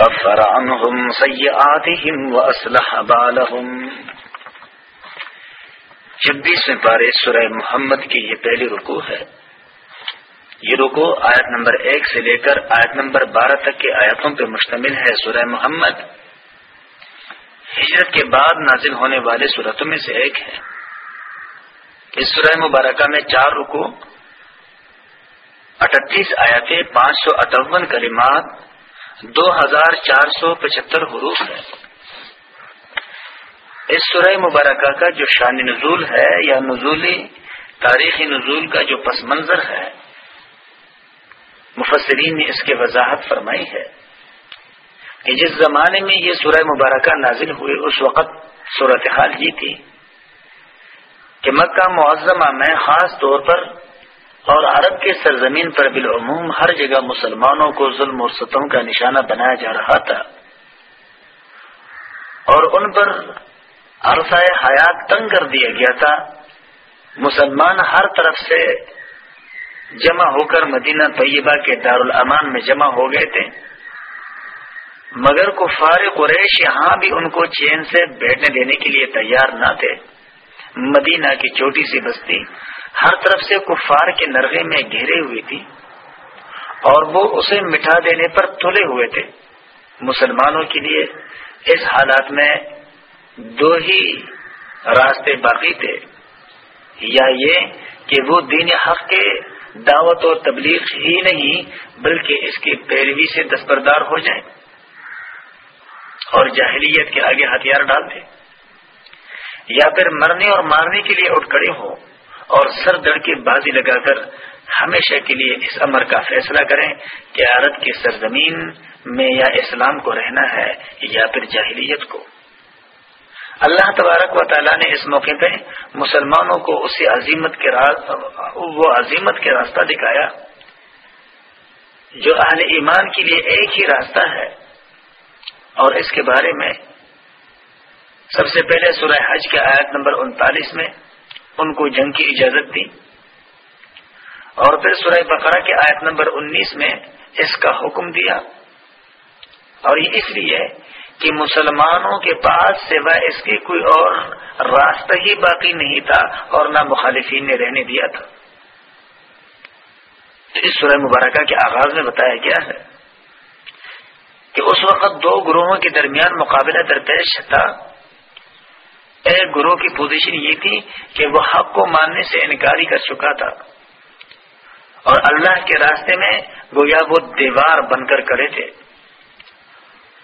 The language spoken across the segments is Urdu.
كفر عنهم سيئاتهم وأصلح بالهم. چھبیسویں پارے سورہ محمد کی یہ پہلی رکو ہے. یہ رکو آیت نمبر ایک سے لے کر آیت نمبر بارہ تک کے آیتوں پر مشتمل ہے سورہ محمد. ہجرت کے بعد نازل ہونے والے صورتوں میں سے ایک ہے. اس سورہ مبارکہ میں چار رکو اٹھتیس آیاتیں پانچ سو اٹھون کلمات دو ہزار چار سو پچہتر حروف ہے۔ اس سورہ مبارکہ کا جو شان نزول ہے یا نزولی تاریخی نزول کا جو پس منظر ہے، مفسرین نے اس کی وضاحت فرمائی ہے کہ جس زمانے میں یہ سورہ مبارکہ نازل ہوئے، اس وقت صورتحال یہ تھی کہ مکہ معظمہ میں خاص طور پر اور عرب کے سرزمین پر بالعموم ہر جگہ مسلمانوں کو ظلم و ستم کا نشانہ بنایا جا رہا تھا۔ اور ان پر عرصہ حیات تنگ کر دیا گیا تھا۔ مسلمان ہر طرف سے جمع ہو کر مدینہ طیبہ کے دارالامان میں جمع ہو گئے تھے۔ مگر کفار قریش یہاں بھی ان کو چین سے بیٹھنے دینے کے لیے تیار نہ تھے۔ مدینہ کی چھوٹی سی بستی ہر طرف سے کفار کے نرغے میں گھیرے ہوئی تھی اور وہ اسے مٹھا دینے پر تلے ہوئے تھے۔ مسلمانوں کے لیے اس حالات میں دو ہی راستے باقی تھے۔ یا یہ کہ وہ دین حق کے دعوت اور تبلیغ ہی نہیں بلکہ اس کی پیروی سے دستبردار ہو جائیں اور جاہلیت کے آگے ہتھیار ڈال دیں۔ یا پھر مرنے اور مارنے کے لیے اٹھ کڑے ہوں۔ اور سر دڑ کی بازی لگا کر ہمیشہ کے لیے اس امر کا فیصلہ کریں کہ عرب کی سرزمین میں یا اسلام کو رہنا ہے یا پھر جاہلیت کو۔ اللہ تبارک و تعالیٰ نے اس موقع پہ مسلمانوں کو اسی عظیمت کے وہ عظیمت کے راستہ دکھایا جو اہل ایمان کے لیے ایک ہی راستہ ہے۔ اور اس کے بارے میں سب سے پہلے سورہ حج کے آیت نمبر انتالیس میں ان کو جنگ کی اجازت دی۔ اور پھر سورہ بقرہ کے آیت نمبر انیس میں اس کا حکم دیا۔ اور یہ اس لیے کہ مسلمانوں کے پاس سوائے اس کے کوئی اور راستہ ہی باقی نہیں تھا اور نہ مخالفین نے رہنے دیا تھا۔ اس سورہ مبارکہ کے آغاز میں بتایا گیا ہے کہ اس وقت دو گروہوں کے درمیان مقابلہ درپیش تھا۔ ایک گروہ کی پوزیشن یہ تھی کہ وہ حق کو ماننے سے انکاری کر چکا تھا۔ اور اللہ کے راستے میں گویا وہ دیوار بن کر کھڑے تھے۔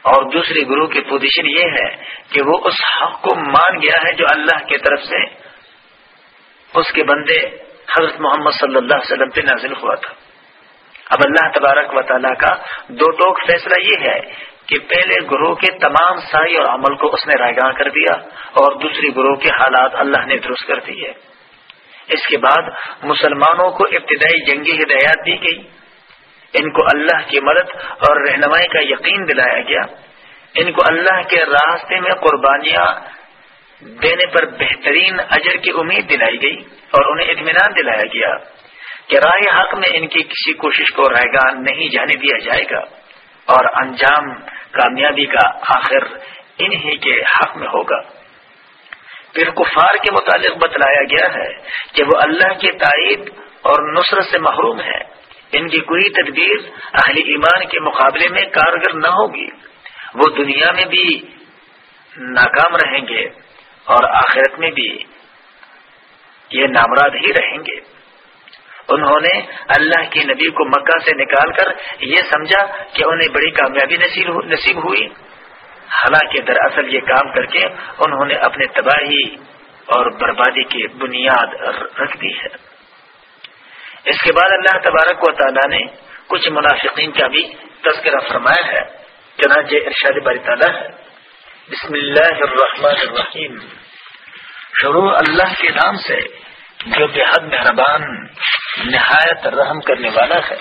اور دوسری گروہ کی پوزیشن یہ ہے کہ وہ اس حق کو مان گیا ہے جو اللہ کی طرف سے اس کے بندے حضرت محمد صلی اللہ علیہ وسلم پہ نازل ہوا تھا۔ اب اللہ تبارک و تعالیٰ کا دو ٹوک فیصلہ یہ ہے کہ پہلے گروہ کے تمام سائی اور عمل کو اس نے رائے گاہ کر دیا اور دوسری گروہ کے حالات اللہ نے درست کر دیے۔ اس کے بعد مسلمانوں کو ابتدائی جنگی ہدایات دی گئی۔ ان کو اللہ کی مدد اور رہنمائی کا یقین دلایا گیا۔ ان کو اللہ کے راستے میں قربانیاں دینے پر بہترین اجر کی امید دلائی گئی اور انہیں اطمینان دلایا گیا کہ رائے حق میں ان کی کسی کوشش کو رائے گاہ نہیں جانے دیا جائے گا اور انجام کامیابی کا آخر انہی کے حق میں ہوگا۔ پھر کفار کے متعلق بتلایا گیا ہے کہ وہ اللہ کی تائید اور نصرت سے محروم ہے ان کی کوئی تدبیر اہل ایمان کے مقابلے میں کارگر نہ ہوگی۔ وہ دنیا میں بھی ناکام رہیں گے اور آخرت میں بھی یہ نامراد ہی رہیں گے۔ انہوں نے اللہ کے نبی کو مکہ سے نکال کر یہ سمجھا کہ انہیں بڑی کامیابی نصیب ہوئی۔ حالانکہ دراصل یہ کام کر کے انہوں نے اپنے تباہی اور بربادی کی بنیاد رکھ دی ہے۔ اس کے بعد اللہ تبارک و تعالیٰ نے کچھ منافقین کا بھی تذکرہ فرمایا ہے۔ چنانچہ ارشاد باری تعالیٰ ہے۔ بسم اللہ الرحمن الرحیم۔ شروع اللہ کے نام سے جو بے حد مہربان نہایت رحم کرنے والا ہے۔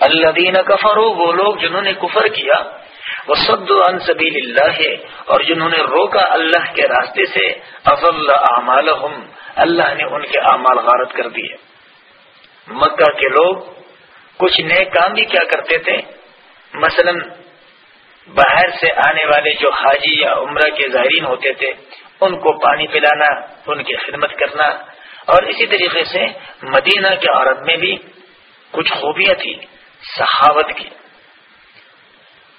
اللہ دین کفرو وہ لوگ جنہوں نے کفر کیا وہ سد ان سبیل اللہ اور جنہوں نے روکا اللہ کے راستے سے افل اعمال اللہ نے ان کے اعمال غارت کر دیے۔ مکہ کے لوگ کچھ نئے کام بھی کیا کرتے تھے۔ مثلا، باہر سے آنے والے جو حاجی یا عمرہ کے زائرین ہوتے تھے، ان کو پانی پلانا، ان کی خدمت کرنا اور اسی طریقے سے مدینہ کے عورت میں بھی کچھ خوبیاں تھیں، سخاوت کی۔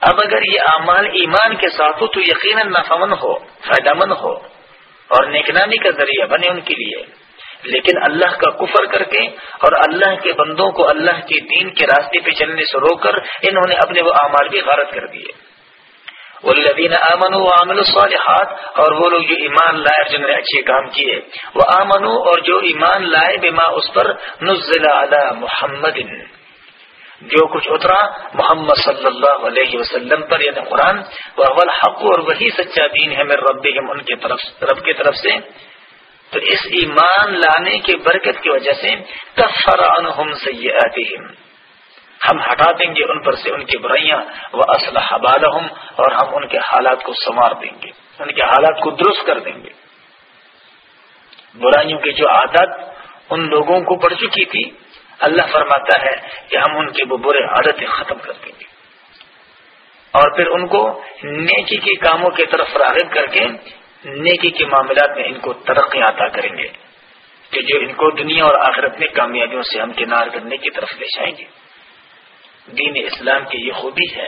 اب اگر یہ اعمال ایمان کے ساتھ ہو تو یقیناً نفامن ہو فائدہ مند ہو اور نیکنامی کا ذریعہ بنے ان کے لیے۔ لیکن اللہ کا کفر کر کے اور اللہ کے بندوں کو اللہ کے دین کے راستے پہ چلنے سے روک کر انہوں نے اپنے وہ اعمال بھی غارت کر دیے۔ والذین آمنوا وعملوا الصالحات، اور وہ لوگ جو ایمان لائے، جنہوں نے اچھے کام کیے وہ آمنو اور جو ایمان لائے، بما اس پر نزل علی محمد، جو کچھ اترا، محمد صلی اللہ علیہ وسلم پر یعنی قرآن، وہ اول حق، اور وہی سچا دین ہے میرے رب ان کے طرف، رب کی طرف سے۔ تو اس ایمان لانے کے برکت کی وجہ سے کفر عنہم سیئاتہم۔ ہم ہٹا دیں گے ان پر سے ان کی برائیاں، وہ اسلحہ بالحم اور ہم ان کے حالات کو سنوار دیں گے، ان کے حالات کو درست کر دیں گے۔ برائیوں کی جو عادت ان لوگوں کو پڑ چکی تھی، اللہ فرماتا ہے کہ ہم ان کی وہ برے عادتیں ختم کر دیں گے۔ اور پھر ان کو نیکی کے کاموں کی طرف راغب کر کے نیکی کے معاملات میں ان کو ترقی عطا کریں گے، کہ جو ان کو دنیا اور آخرت میں کامیابیوں سے ہم کنار کرنے کی طرف لے جائیں گے۔ دین اسلام کی یہ خوبی ہے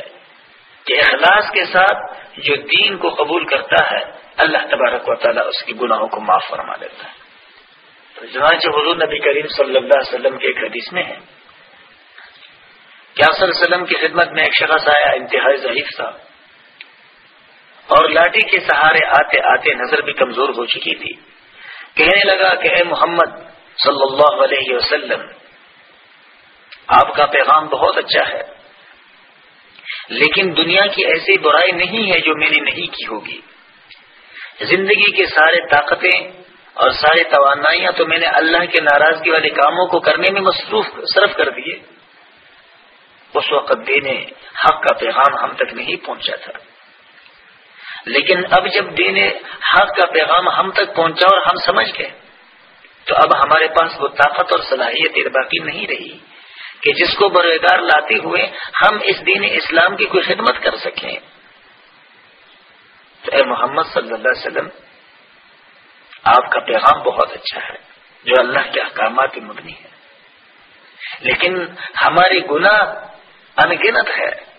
کہ اخلاص کے ساتھ جو دین کو قبول کرتا ہے، اللہ تبارک و تعالیٰ اس کی گناہوں کو معاف فرما دیتا ہے۔ تو جنانچہ حضور نبی کریم صلی اللہ علیہ وسلم کے ایک حدیث میں ہے۔ کیا صلی اللہ علیہ وسلم کی خدمت میں ایک شخص آیا، انتہائی ضعیف تھا۔ اور لاٹھی کے سہارے آتے آتے نظر بھی کمزور ہو چکی تھی۔ کہنے لگا کہ اے محمد صلی اللہ علیہ وسلم آپ کا پیغام بہت اچھا ہے۔ لیکن دنیا کی ایسی برائی نہیں ہے جو میں نے نہیں کی ہوگی۔ زندگی کے سارے طاقتیں اور سارے توانائیاں تو میں نے اللہ کے ناراضگی والے کاموں کو کرنے میں مصروف صرف کر دیے۔ اس وقت دینے حق کا پیغام ہم تک نہیں پہنچا تھا۔ لیکن اب جب دینے حق کا پیغام ہم تک پہنچا اور ہم سمجھ گئے، تو اب ہمارے پاس وہ طاقت اور صلاحیت باقی نہیں رہی۔ کہ جس کو برویدار لاتے ہوئے ہم اس دین اسلام کی کوئی خدمت کر سکیں۔ تو اے محمد صلی اللہ علیہ وسلم، آپ کا پیغام بہت اچھا ہے، جو اللہ کے احکامات مبنی ہے۔ لیکن ہماری گناہ انگنت ہے۔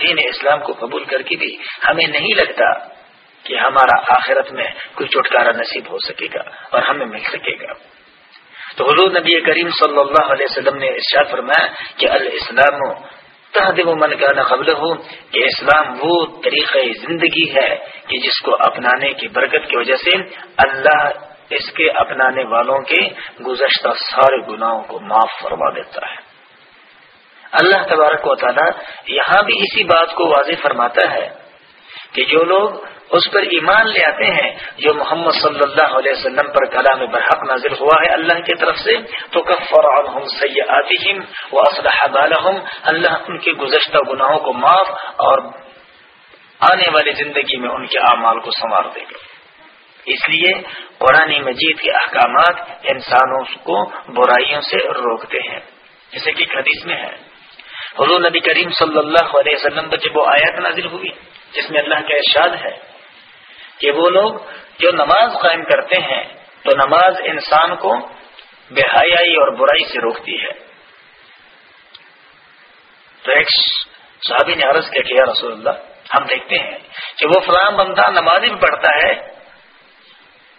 دین اسلام کو قبول کر کے بھی ہمیں نہیں لگتا کہ ہمارا آخرت میں کوئی چھٹکارا نصیب ہو سکے گا اور ہمیں مل سکے گا۔ تو حضور نبی کریم صلی اللہ علیہ وسلم نے ارشاد فرمایا کہ الاسلام تحدم من کا قبل ہو کہ اسلام وہ طریقہ زندگی ہے کہ جس کو اپنانے کی برکت کی وجہ سے اللہ اس کے اپنانے والوں کے گزشتہ سارے گناہوں کو معاف فرما دیتا ہے۔ اللہ تبارک و تعالی یہاں بھی اسی بات کو واضح فرماتا ہے کہ جو لوگ اس پر ایمان لے آتے ہیں جو محمد صلی اللہ علیہ وسلم پر کلام برحق نازل ہوا ہے اللہ کی طرف سے، تو کفر عنہم سیئاتہم و اصلح بالہم، اللہ ان کے گزشتہ گناہوں کو معاف اور آنے والی زندگی میں ان کے اعمال کو سنوار دے گا۔ اس لیے قرآن مجید کے احکامات انسانوں کو برائیوں سے روکتے ہیں۔ جیسے کہ حدیث میں ہے، حضور نبی کریم صلی اللہ علیہ وسلم پر جب وہ آیات نازل ہوئی، جس میں اللہ کا ارشاد ہے کہ وہ لوگ جو نماز قائم کرتے ہیں، تو نماز انسان کو بے حیائی اور برائی سے روکتی ہے۔ تو ایک صحابی نے عرض کیا کہ رسول اللہ، ہم دیکھتے ہیں کہ وہ فلاں بندہ نماز بھی پڑھتا ہے،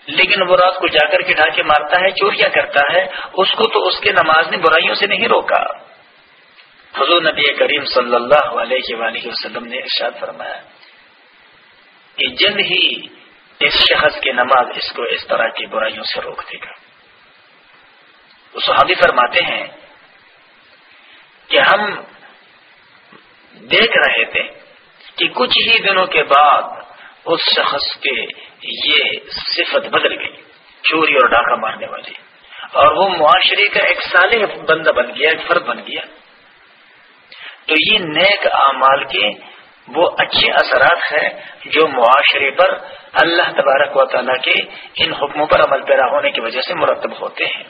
لیکن وہ رات کو جا کر کے ڈھاکے مارتا ہے، چوریاں کرتا ہے، اس کو تو اس کے نماز نے برائیوں سے نہیں روکا۔ حضور نبی کریم صلی اللہ علیہ وآلہ وسلم نے ارشاد فرمایا کہ جلد ہی اس شخص کی نماز اس کو اس طرح کی برائیوں سے روک دے گا وہ صحابی فرماتے ہیں کہ ہم دیکھ رہے تھے کہ کچھ ہی دنوں کے بعد اس شخص کے یہ صفت بدل گئی، چوری اور ڈاکہ مارنے والی۔ اور وہ معاشرے کا ایک صالح بندہ بن گیا، ایک فرد بن گیا۔ تو یہ نیک اعمال کے وہ اچھے اثرات ہیں جو معاشرے پر اللہ تبارک و تعالیٰ کے ان حکموں پر عمل پیرا ہونے کی وجہ سے مرتب ہوتے ہیں۔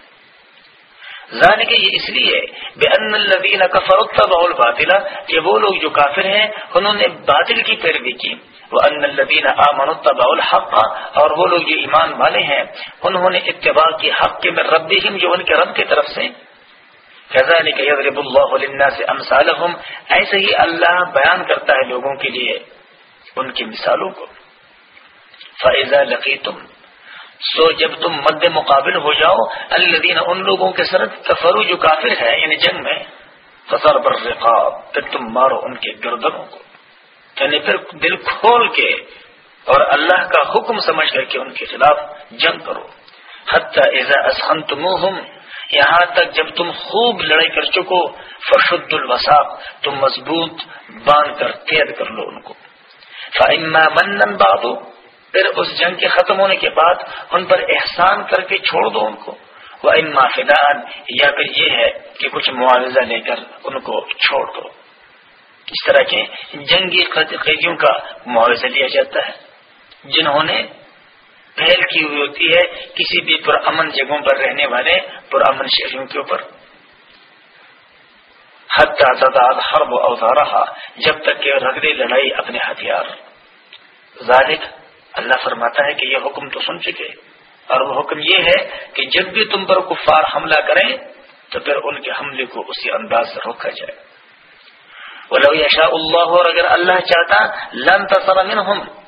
ظاہر کہ یہ اس لیے بے ان الدین کا فروخت بہول باطلا کہ وہ لوگ جو کافر ہیں، انہوں نے باطل کی پیروی کی۔ وہ ان الدین امن الحق اور وہ لوگ جو ایمان والے ہیں، انہوں نے اتباع کی حق کے میں رب جو ان کے رب کی طرف سے یضرب اللہ للناس امثالهم ایسے ہی اللہ بیان کرتا ہے لوگوں کے لیے ان کی مثالوں کو. فائزہ لقیتم سو جب تم مد مقابل ہو جاؤ، الذین ان لوگوں کے سرد کفرو جو کافر ہے یعنی جنگ میں فصر بر رقاب پھر تم مارو ان کے گردنوں کو. یعنی پھر دل کھول کے اور اللہ کا حکم سمجھ کر کے ان کے خلاف جنگ کرو. حتی اذا اسخنتموہم یہاں تک جب تم خوب لڑائی کر چکو، فشد الوساق تم مضبوط باندھ کر قید کر لو ان کو۔ فائما من بادو پھر اس جنگ کے ختم ہونے کے بعد ان پر احسان کر کے چھوڑ دو ان کو۔ وہ اما فدان یا پھر یہ ہے کہ کچھ معاوضہ لے کر ان کو چھوڑ دو۔ اس طرح کے جنگی قیدیوں کا معاوضہ لیا جاتا ہے، جنہوں نے پہل کی ہوئی ہوتی ہے کسی بھی پرامن جگہوں پر رہنے والے پرامن شہریوں کے اوپر۔ حد تعداد ہر وہ اوزارہ جب تک کہ رکھ لڑائی اپنے ہتھیار۔ ذالک اللہ فرماتا ہے کہ یہ حکم تو سن چکے۔ اور وہ حکم یہ ہے کہ جب بھی تم پر کفار حملہ کریں، تو پھر ان کے حملے کو اسی انداز سے روکا جائے۔ وہ یشاء اللہ، اور اگر اللہ چاہتا، لن تصر منہم۔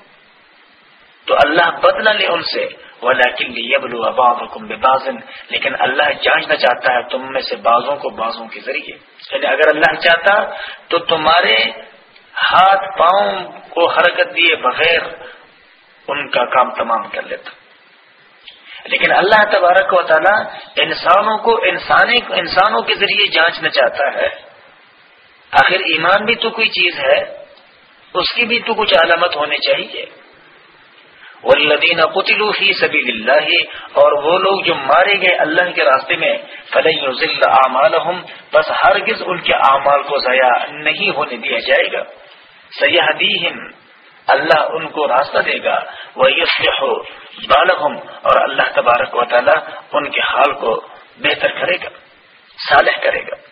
تو اللہ بدلا لے ان سے۔ وہ لیکن یبلو اباب بازن لیکن اللہ جانچنا چاہتا ہے تم میں سے بازوں کو بازوں کے ذریعے۔ یعنی اگر اللہ چاہتا تو تمہارے ہاتھ پاؤں کو حرکت دیے بغیر ان کا کام تمام کر لیتا۔ لیکن اللہ تبارک و تعالی انسانوں کو انسانی انسانوں کے ذریعے جانچنا چاہتا ہے۔ آخر ایمان بھی تو کوئی چیز ہے، اس کی بھی تو کچھ علامت ہونی چاہیے۔ والذین قتلوا فی سبیل اللہ اور وہ لوگ جو مارے گئے اللہ کے راستے میں، فلن یضل اعمالهم بس ہرگز ان کے اعمال کو ضائع نہیں ہونے دیا جائے گا۔ سیہدیہم، اللہ ان کو راستہ دے گا۔ وہ بالغم اور اللہ تبارک و تعالی ان کے حال کو بہتر کرے گا، صالح کرے گا۔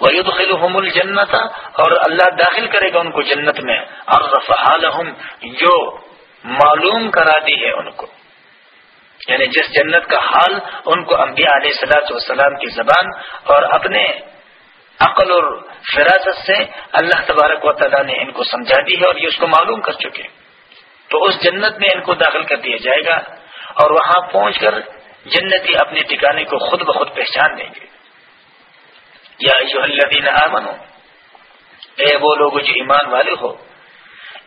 وہ الجنت الجنت اور اللہ داخل کرے گا ان کو جنت میں۔ اور جو معلوم کرا دی ہے ان کو۔ یعنی جس جنت کا حال ان کو انبیاء علیہ سلاۃ والسلام کی زبان اور اپنے عقل اور فراست سے اللہ تبارک و تعالیٰ نے ان کو سمجھا دی ہے اور یہ اس کو معلوم کر چکے تو اس جنت میں ان کو داخل کر دیا جائے گا اور وہاں پہنچ کر جنتی اپنے ٹکانے کو خود بخود پہچان دیں گے۔ یا جو اللہ اے وہ لوگ جو ایمان والے ہو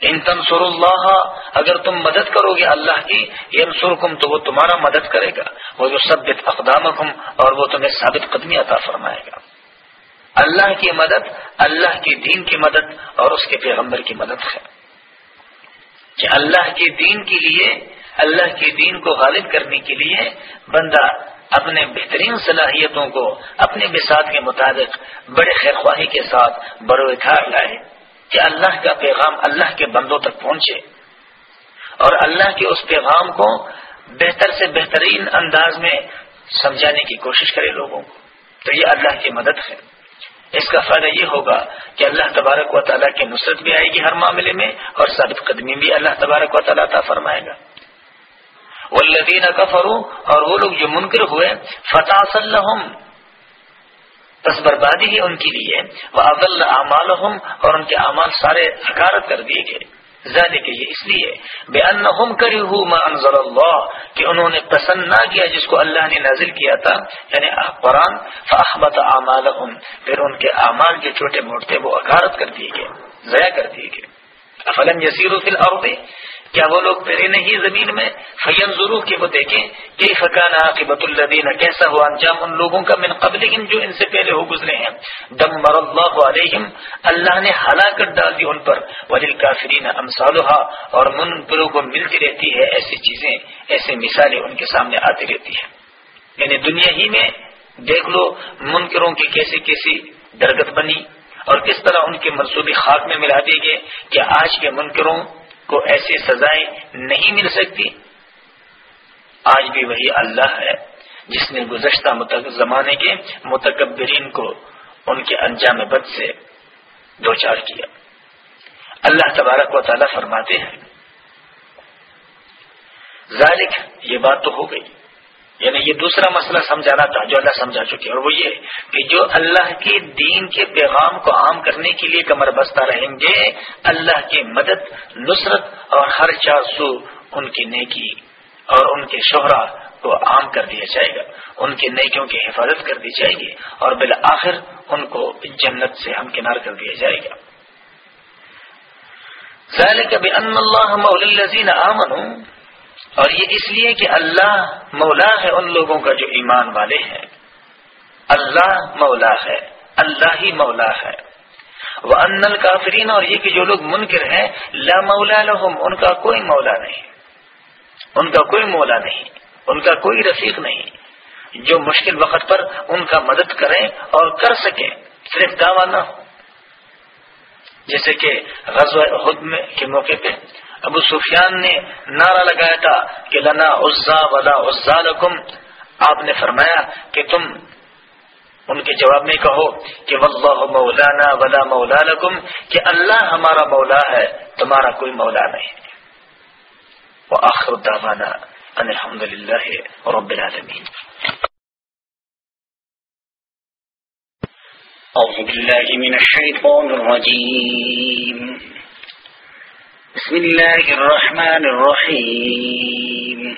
ان تنصر اللہ، اگر تم مدد کرو گے اللہ کی، ینصرکم تو وہ تمہارا مدد کرے گا۔ وہ جو سب اقدام اور وہ تمہیں ثابت قدمی عطا فرمائے گا۔ اللہ کی مدد، اللہ کے دین کی مدد اور اس کے پیغمبر کی مدد ہے۔ کہ اللہ کے دین کے لیے، اللہ کے دین کو غالب کرنے کے لیے بندہ اپنے بہترین صلاحیتوں کو، اپنے بساط کے مطابق بڑے خیر خواہی کے ساتھ بروکار لائے۔ کہ اللہ کا پیغام اللہ کے بندوں تک پہنچے اور اللہ کے اس پیغام کو بہتر سے بہترین انداز میں سمجھانے کی کوشش کرے لوگوں کو۔ تو یہ اللہ کی مدد ہے۔ اس کا فائدہ یہ ہوگا کہ اللہ تبارک و تعالیٰ کی نصرت بھی آئے گی ہر معاملے میں اور ثابت قدمی بھی اللہ تبارک و تعالیٰ تا فرمائے گا۔ والذین کفروا اور وہ لوگ جو منکر ہوئے فتح بس بربادی ہی ان کے لیے وہ عبد اعمال اور ان کے اعمال سارے حکارت کر دیے گئے۔ زیادہ کہ یہ اس لیے۔ بے ان کری ہوں انضر اللہ کہ انہوں نے پسند نہ کیا جس کو اللہ نے نازل کیا تھا یعنی قرآن فاحبت اعمال پھر ان کے اعمال جو چھوٹے موٹے وہ اکارت کر دیے گئے، ضائع کر دیے گئے۔ افلم یسیر فی الارض کیا وہ لوگ پھرے نہیں زمین میں؟ فیم ضرور کہ وہ دیکھیں کہ فقان عاقبت الدین کیسا ہوا انجام ان لوگوں کا من قبل جو ان سے پہلے ہو گزرے ہیں۔ دم مر اللہ علیہم، اللہ نے ہلاکت ڈال دی ان پر۔ ولیل کافرین امسالحا اور منکروں کو ملتی رہتی ہے، ایسی چیزیں ایسے مثالیں ان کے سامنے آتی رہتی ہیں۔ یعنی دنیا ہی میں دیکھ لو، منکروں کی کیسی کیسی درگت بنی، اور کس طرح ان کے منصوبی خاک میں ملا دی گئے کہ آج کے منکروں کو ایسی سزائیں نہیں مل سکتی۔ آج بھی وہی اللہ ہے جس نے گزشتہ زمانے کے متکبرین کو ان کے انجام بد سے دو چار کیا۔ اللہ تبارک و تعالیٰ فرماتے ہیں، ذالک یہ بات تو ہو گئی۔ یعنی یہ دوسرا مسئلہ سمجھانا تھا جو اللہ سمجھا چکے اور وہ یہ کہ جو اللہ کے دین کے پیغام کو عام کرنے کے لیے کمر بستہ رہیں گے، اللہ کی مدد، نصرت اور ہر چار سو ان کی نیکی اور ان کے شہرا کو عام کر دیا جائے گا، ان کی نیکیوں کی حفاظت کر دی جائے گی اور بالآخر ان کو جنت سے ہم کنار کر دیا جائے گا۔ کبھی ان اللہ مولزین آمن اور یہ اس لیے کہ اللہ مولا ہے ان لوگوں کا جو ایمان والے ہیں۔ اللہ مولا ہے، اللہ ہی مولا ہے۔ وہ ان کافرین اور یہ کہ جو لوگ منکر ہیں، لا مولا لہم، ان کا کوئی مولا نہیں۔ ان کا کوئی مولا نہیں، ان کا کوئی رفیق نہیں۔ جو مشکل وقت پر ان کا مدد کریں اور کر سکیں، صرف دعوی نہ ہو۔ جیسے کہ غزوہ میں کے موقع پہ ابو سفیان نے نعرہ لگایا تھا کہ لنا عزا ولا عزا لکم۔ آپ نے فرمایا کہ تم ان کے جواب میں کہو کہ واللہ مولانا ولا مولا لکم، کہ اللہ ہمارا مولا ہے، تمہارا کوئی مولا نہیں۔ وہ آخر دعوانا ان الحمد للہ رب العالمین۔ أعوذ بالله من الشيطان الرجيم بسم الله الرحمن الرحيم.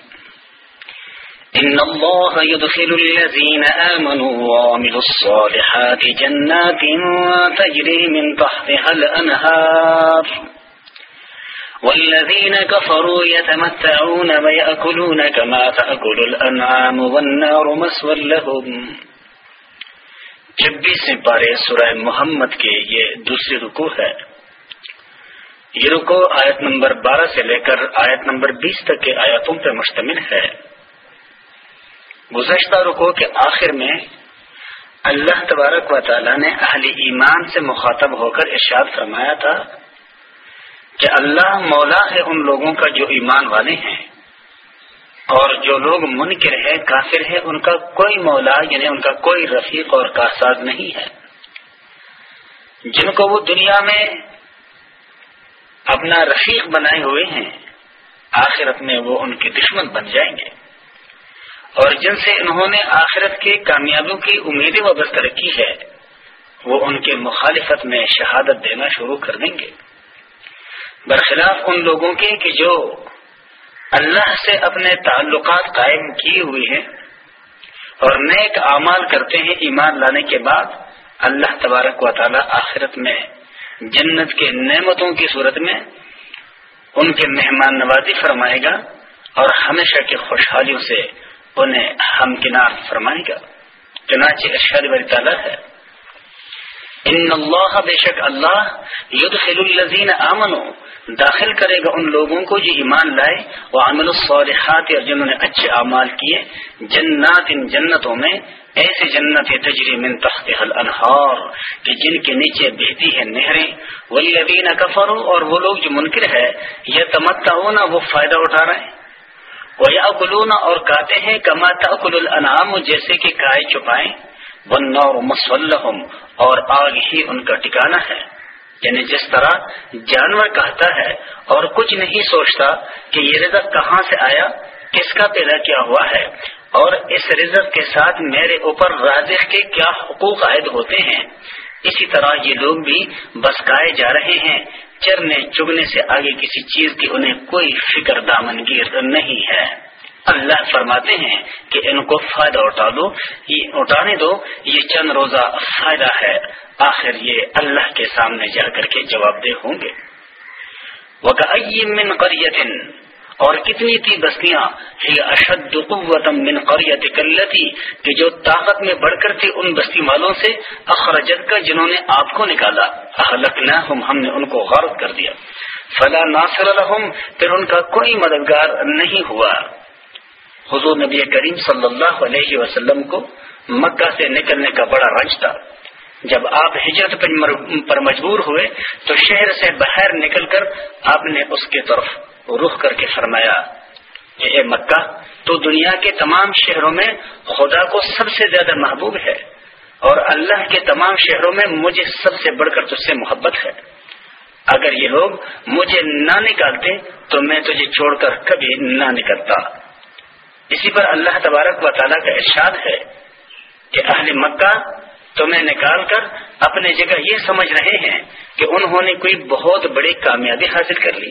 إن الله يدخل الذين آمنوا وعملوا الصالحات جنات تجري من تحتها الأنهار. والذين كفروا يتمتعون ويأكلون كما تأكل الأنعام والنار مسوى لهم. چھبیس پارے سورہ محمد کے یہ دوسری رکو ہے یہ رکو، آیت نمبر بارہ سے لے کر آیت نمبر بیس تک کے آیاتوں پر مشتمل ہے۔ گزشتہ رکو کے آخر میں اللہ تبارک و تعالی نے اہل ایمان سے مخاطب ہو کر ارشاد فرمایا تھا کہ اللہ مولا ہے ان لوگوں کا جو ایمان والے ہیں، اور جو لوگ منکر ہے کافر ہے ان کا کوئی مولا یعنی ان کا کوئی رفیق اور کاساز نہیں ہے۔ جن کو وہ دنیا میں اپنا رفیق بنائے ہوئے ہیں، آخرت میں وہ ان کے دشمن بن جائیں گے۔ اور جن سے انہوں نے آخرت کے کامیابیوں کی امیدیں وابستہ رکھی ہے، وہ ان کے مخالفت میں شہادت دینا شروع کر دیں گے۔ برخلاف ان لوگوں کے کہ جو اللہ سے اپنے تعلقات قائم کیے ہوئے ہیں اور نیک اعمال کرتے ہیں ایمان لانے کے بعد، اللہ تبارک و تعالی آخرت میں جنت کے نعمتوں کی صورت میں ان کے مہمان نوازی فرمائے گا اور ہمیشہ کی خوشحالیوں سے انہیں ہمکنار فرمائے گا۔ چنانچہ ارشاد بری تعالیٰ ہے۔ ان اللہ بے شک اللہ یدخل الذین آمنو داخل کرے گا ان لوگوں کو جو ایمان لائے وہ عمل الصالحات، اور جنہوں نے اچھے اعمال کیے، جنات ان جنتوں میں، ایسے جنت تجری من تحت الانہار، کہ جن کے نیچے بہتی ہے نہریں۔ والذین کفروا، اور وہ لوگ جو منکر ہے یہ تمتعون وہ فائدہ اٹھا رہے ہیں۔ وہ یا اور کہتے ہیں، کما تاکل الانعام، جیسے کہ کائے چھپائیں والنار مسولہم اور آگ ہی ان کا ٹکانہ ہے۔ یعنی جس طرح جانور کہتا ہے اور کچھ نہیں سوچتا کہ یہ رزق کہاں سے آیا، کس کا پیدا کیا ہوا ہے، اور اس رزق کے ساتھ میرے اوپر رازق کے کیا حقوق عائد ہوتے ہیں۔ اسی طرح یہ لوگ بھی بسکائے جا رہے ہیں۔ چرنے، چگنے سے آگے کسی چیز کی انہیں کوئی فکر دامن گیر نہیں ہے۔ اللہ فرماتے ہیں کہ ان کو فائدہ اٹھا دو، یہ اٹھانے دو، یہ چند روزہ فائدہ ہے، آخر یہ اللہ کے سامنے جا کر کے جواب دہ ہوں گے۔ من قریت اور کتنی تھی بستیاں؟ اشد قوت من قریت کلتی کہ جو طاقت میں بڑھ کر تھی ان بستی والوں سے، اخرجت کا جنہوں نے آپ کو نکالا، اہلکناہم، ہم نے ان کو غارت کر دیا۔ فلا ناصر لهم، پھر ان کا کوئی مددگار نہیں ہوا۔ حضور نبی کریم صلی اللہ علیہ وسلم کو مکہ سے نکلنے کا بڑا رنج تھا۔ جب آپ ہجرت پر مجبور ہوئے تو شہر سے باہر نکل کر آپ نے اس کی طرف رخ کر کے فرمایا کہ اے مکہ، تو دنیا کے تمام شہروں میں خدا کو سب سے زیادہ محبوب ہے اور اللہ کے تمام شہروں میں مجھے سب سے بڑھ کر تجھ سے محبت ہے۔ اگر یہ لوگ مجھے نہ نکالتے تو میں تجھے چھوڑ کر کبھی نہ نکلتا۔ اسی پر اللہ تبارک و تعالیٰ کا ارشاد ہے کہ اہل مکہ تمہیں نکال کر اپنے جگہ یہ سمجھ رہے ہیں کہ انہوں نے کوئی بہت بڑی کامیابی حاصل کر لی۔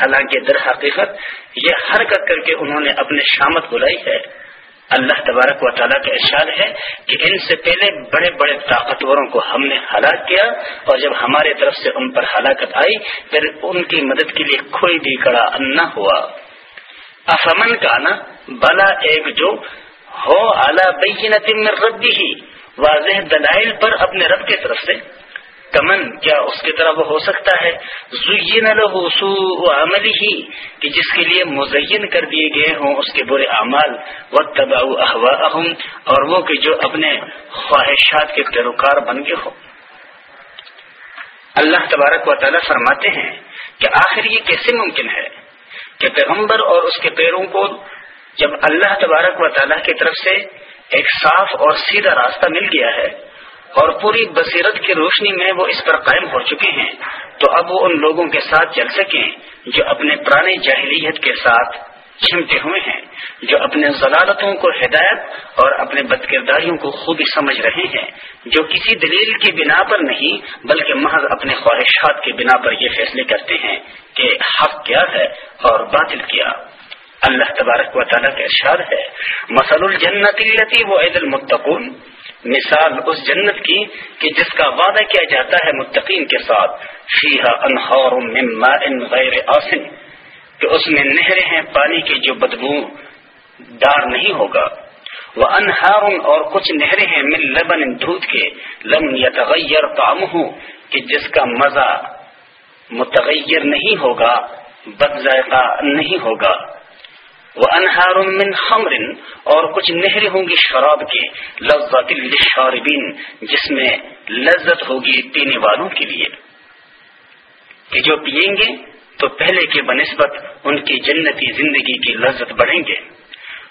حالانکہ در حقیقت یہ حرکت کر کے انہوں نے اپنے شامت بلائی ہے۔ اللہ تبارک و تعالیٰ کا ارشاد ہے کہ ان سے پہلے بڑے بڑے طاقتوروں کو ہم نے ہلاک کیا اور جب ہمارے طرف سے ان پر ہلاکت آئی، پھر ان کی مدد کے لیے کوئی بھی کڑا نہ ہوا۔ افمن کا نا بلا ایک جو ہو اعلیٰ بینت ربی ہی واضح دلائل پر اپنے رب کی طرف سے۔ کمن، کیا اس کی طرح وہ ہو سکتا ہے؟ زین عمل ہی کہ جس کے لیے مزین کر دیے گئے ہوں اس کے برے اعمال۔ و تبا احوا اور وہ کہ جو اپنے خواہشات کے پیروکار بن گئے ہو۔ اللہ تبارک و تعالیٰ فرماتے ہیں کہ آخر یہ کیسے ممکن ہے؟ کہ پیغمبر اور اس کے پیروں کو جب اللہ تبارک و تعالیٰ کی طرف سے ایک صاف اور سیدھا راستہ مل گیا ہے اور پوری بصیرت کی روشنی میں وہ اس پر قائم ہو چکے ہیں، تو اب وہ ان لوگوں کے ساتھ چل سکیں جو اپنے پرانے جاہلیت کے ساتھ چمٹے ہوئے ہیں، جو اپنے ضلالتوں کو ہدایت اور اپنے بد کرداریوں کو خوبی سمجھ رہے ہیں، جو کسی دلیل کی بنا پر نہیں، بلکہ محض اپنے خواہشات کی بنا پر یہ فیصلے کرتے ہیں کہ حق کیا ہے اور باطل کیا۔ اللہ تبارک و تعالیٰ کا ارشاد ہے مسل الجنت وہ عید المتقن مثال اس جنت کی کہ جس کا وعدہ کیا جاتا ہے متقین کے ساتھ۔ انہار غیر آسن۔ کہ اس میں نہریں ہیں، پانی کی جو بدبو دار نہیں ہوگا۔ وہ انہار اور کچھ نہریں ہیں من لبن دودھ کے۔ لم یتغیر طعمہ کہ جس کا مزہ متغیر نہیں ہوگا بد ذائقہ نہیں ہوگا۔ وہ انہار من خمر، اور کچھ نہریں ہوں گی شراب کے۔ لذت الشاربین جس میں لذت ہوگی پینے والوں کے لیے۔ کہ جو پیئیں گے تو پہلے کے بنسبت ان کی جنتی زندگی کی لذت بڑھیں گے۔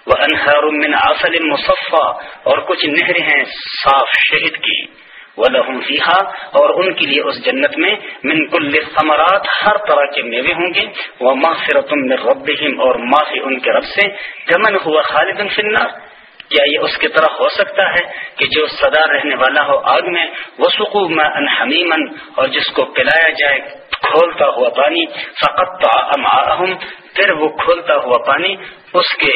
وہ انہار من اصل مصفہ اور کچھ نہریں ہیں صاف شہد کی۔ وہ لہم فیحا اور ان کے لیے اس جنت میں من کل ثمرات ہر طرح کے میوے ہوں گے۔ وہ معافرت رب اور معافی ان کے رب سے۔ کمن ہوا خالد فنار کیا یہ اس کی طرح ہو سکتا ہے کہ جو سدا رہنے والا ہو آگ میں، وہ سکو میں اور جس کو پلایا جائے کھولتا ہوا پانی، فقط ام پھر وہ کھولتا ہوا پانی اس کے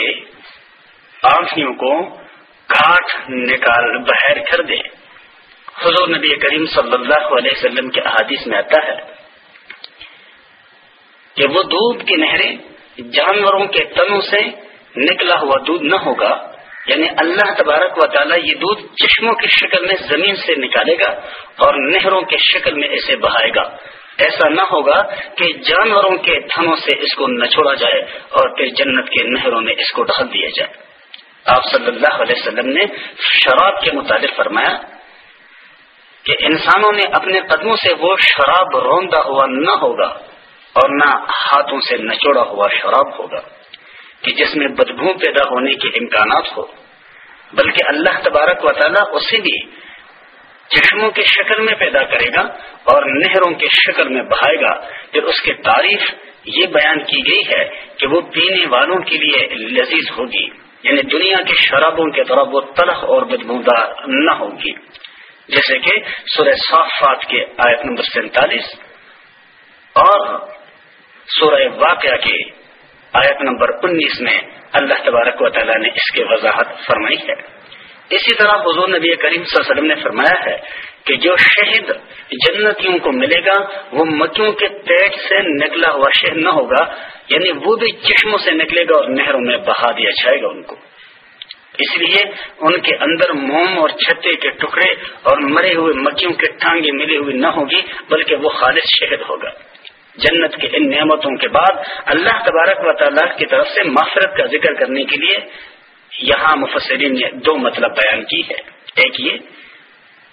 آنکھوں کو کاٹ نکال بہر کر دے۔ حضور نبی کریم صلی اللہ علیہ وسلم کے احادیث میں آتا ہے کہ وہ دودھ کی نہریں جانوروں کے تنوں سے نکلا ہوا دودھ نہ ہوگا۔ یعنی اللہ تبارک و تعالیٰ یہ دودھ چشموں کی شکل میں زمین سے نکالے گا اور نہروں کے شکل میں اسے بہائے گا۔ ایسا نہ ہوگا کہ جانوروں کے تھنوں سے اس کو نہ چھوڑا جائے اور پھر جنت کے نہروں میں اس کو ڈھک دیا جائے۔ آپ صلی اللہ علیہ وسلم نے شراب کے متعلق فرمایا کہ انسانوں نے اپنے قدموں سے وہ شراب روندا ہوا نہ ہوگا اور نہ ہاتھوں سے نچوڑا ہوا شراب ہوگا۔ کہ جس میں بدبو پیدا ہونے کے امکانات ہو بلکہ اللہ تبارک و تعالیٰ اسے بھی چشموں کی شکل میں پیدا کرے گا اور نہروں کی شکل میں بہائے گا پھر اس کی تعریف یہ بیان کی گئی ہے کہ وہ پینے والوں کے لیے لذیذ ہوگی۔ یعنی دنیا کے شرابوں کے طرف وہ تلخ اور بدبودار نہ ہوگی۔ جیسے کہ سورہ صافات کے آیت نمبر سینتالیس اور سورہ واقعہ کے آیت نمبر انیس میں اللہ تبارک و تعالیٰ نے اس کی وضاحت فرمائی ہے۔ اسی طرح حضور نبی کریم صلی اللہ علیہ وسلم نے فرمایا ہے کہ جو شہد جنتیوں کو ملے گا، وہ مکیوں کے پیٹ سے نکلا ہوا شہد نہ ہوگا یعنی وہ بھی چشموں سے نکلے گا اور نہروں میں بہا دیا جائے گا ان کو۔ اس لیے ان کے اندر موم اور چھتے کے ٹکڑے اور مرے ہوئے مکیوں کے ٹانگیں ملی ہوئی نہ ہوگی بلکہ وہ خالص شہد ہوگا۔ جنت کے ان نعمتوں کے بعد اللہ تبارک و تعالیٰ کی طرف سے معافرت کا ذکر کرنے کے لیے یہاں مفسرین نے دو مطلب بیان کی ہے۔ ایک یہ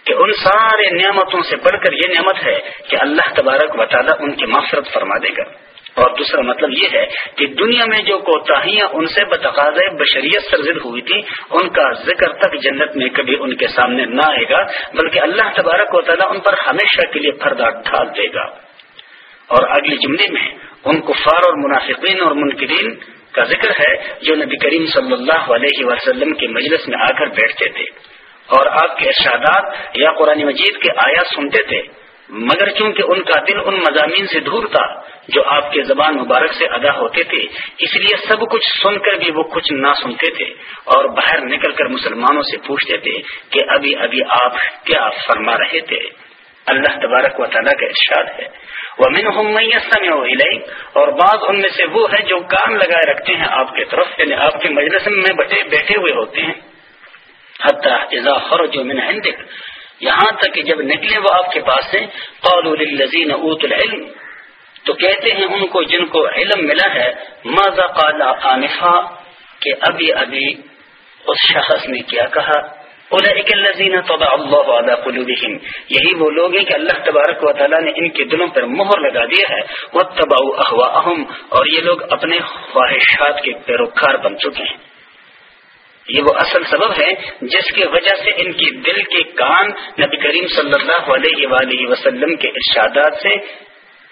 کہ ان سارے نعمتوں سے بڑھ کر یہ نعمت ہے کہ اللہ تبارک و تعالیٰ ان کی معافرت فرما دے گا۔ اور دوسرا مطلب یہ ہے کہ دنیا میں جو کوتاہیاں ان سے بتقاض بشریت سرزد ہوئی تھی، ان کا ذکر تک جنت میں کبھی ان کے سامنے نہ آئے گا، بلکہ اللہ تبارک و تعالیٰ ان پر ہمیشہ کے لیے پردہ ڈھال دے گا۔ اور اگلی جملے میں ان کفار اور منافقین اور منکرین کا ذکر ہے جو نبی کریم صلی اللہ علیہ وسلم کے مجلس میں آ کر بیٹھتے تھے اور آپ کے ارشادات یا قرآن مجید کے آیات سنتے تھے۔ مگر چونکہ ان کا دل ان مضامین سے دور تھا جو آپ کے زبان مبارک سے ادا ہوتے تھے، اس لیے سب کچھ سن کر بھی وہ کچھ نہ سنتے تھے اور باہر نکل کر مسلمانوں سے پوچھتے تھے کہ ابھی ابھی آپ کیا فرما رہے تھے۔ اللہ تبارک و تعالیٰ کا ارشاد ہے۔ وہ من ہوں اور بعض ان میں سے وہ ہے جو کام لگائے رکھتے ہیں آپ کی طرف یعنی آپ کے مجلس میں بیٹھے ہوئے ہوتے ہیں۔ حتیٰ خرج من عندك، یہاں تک کہ جب نکلے وہ آپ کے پاس سے قالوا للذین اوت العلم۔ تو کہتے ہیں ان کو جن کو علم ملا ہے، ماذا قال آنفا کہ ابھی ابھی اس شخص نے کیا کہا؟ یہی وہ لوگ ہیں کہ اللہ تبارک و تعالیٰ نے ان کے دلوں پر مہر لگا دیا ہے۔ وہ تباؤ احوا اہم اور یہ لوگ اپنے خواہشات کے پیروکار بن چکے ہیں۔ یہ وہ اصل سبب ہے جس کی وجہ سے ان کی دل کے کان نبی کریم صلی اللہ علیہ وآلہ وسلم کے ارشادات سے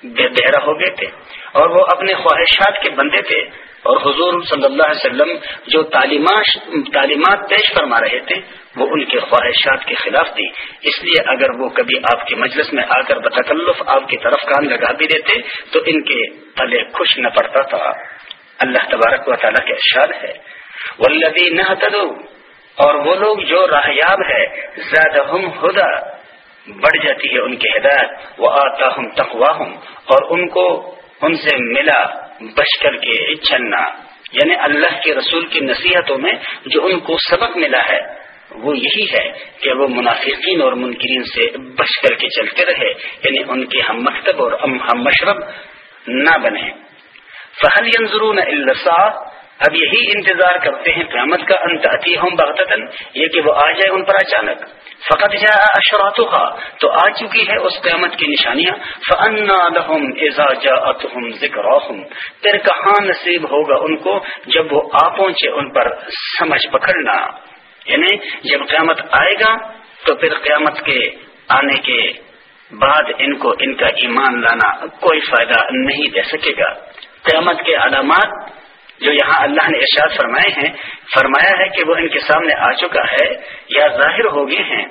بے بہرا ہو گئے تھے اور وہ اپنے خواہشات کے بندے تھے اور حضور صلی اللہ علیہ وسلم جو تعلیمات پیش فرما رہے تھے، وہ ان کے خواہشات کے خلاف تھی۔ اس لیے اگر وہ کبھی آپ کے مجلس میں آ کر بتکلف آپ کی طرف کان لگا بھی دیتے تو ان کے تلے خوش نہ پڑتا تھا۔ اللہ تبارک و تعالیٰ کے ارشاد ہے۔ ولدی اور وہ لوگ جو راہیاب ہے زیادہ ہم ہدا۔ بڑھ جاتی ہے ان کی ہدایت۔ وہ آتا ہم تخوا ہوں اور ان کو ان سے ملا بچ کر کے چلنا یعنی اللہ کے رسول کی نصیحتوں میں جو ان کو سبق ملا ہے، وہ یہی ہے کہ وہ منافقین اور منکرین سے بچ کر کے چلتے رہے یعنی ان کے ہم مکتب اور ہم مشرب نہ بنے فہل ینظرون الا اب یہی انتظار کرتے ہیں قیامت کا انتہتی ہوں بغتتن یہ کہ وہ آ جائے ان پر اچانک۔ فقط جا اشراتها تو آ چکی ہے اس قیامت کی نشانیاں۔ فانا لهم پھر کہاں نصیب ہوگا ان کو جب وہ آ پہنچے ان پر سمجھ پکڑنا۔ یعنی جب قیامت آئے گا، تو پھر قیامت کے آنے کے بعد ان کو ان کا ایمان لانا کوئی فائدہ نہیں دے سکے گا۔ قیامت کے علامات جو یہاں اللہ نے ارشاد فرمائے ہیں، فرمایا ہے کہ وہ ان کے سامنے آ چکا ہے یا ظاہر ہو گئے ہیں،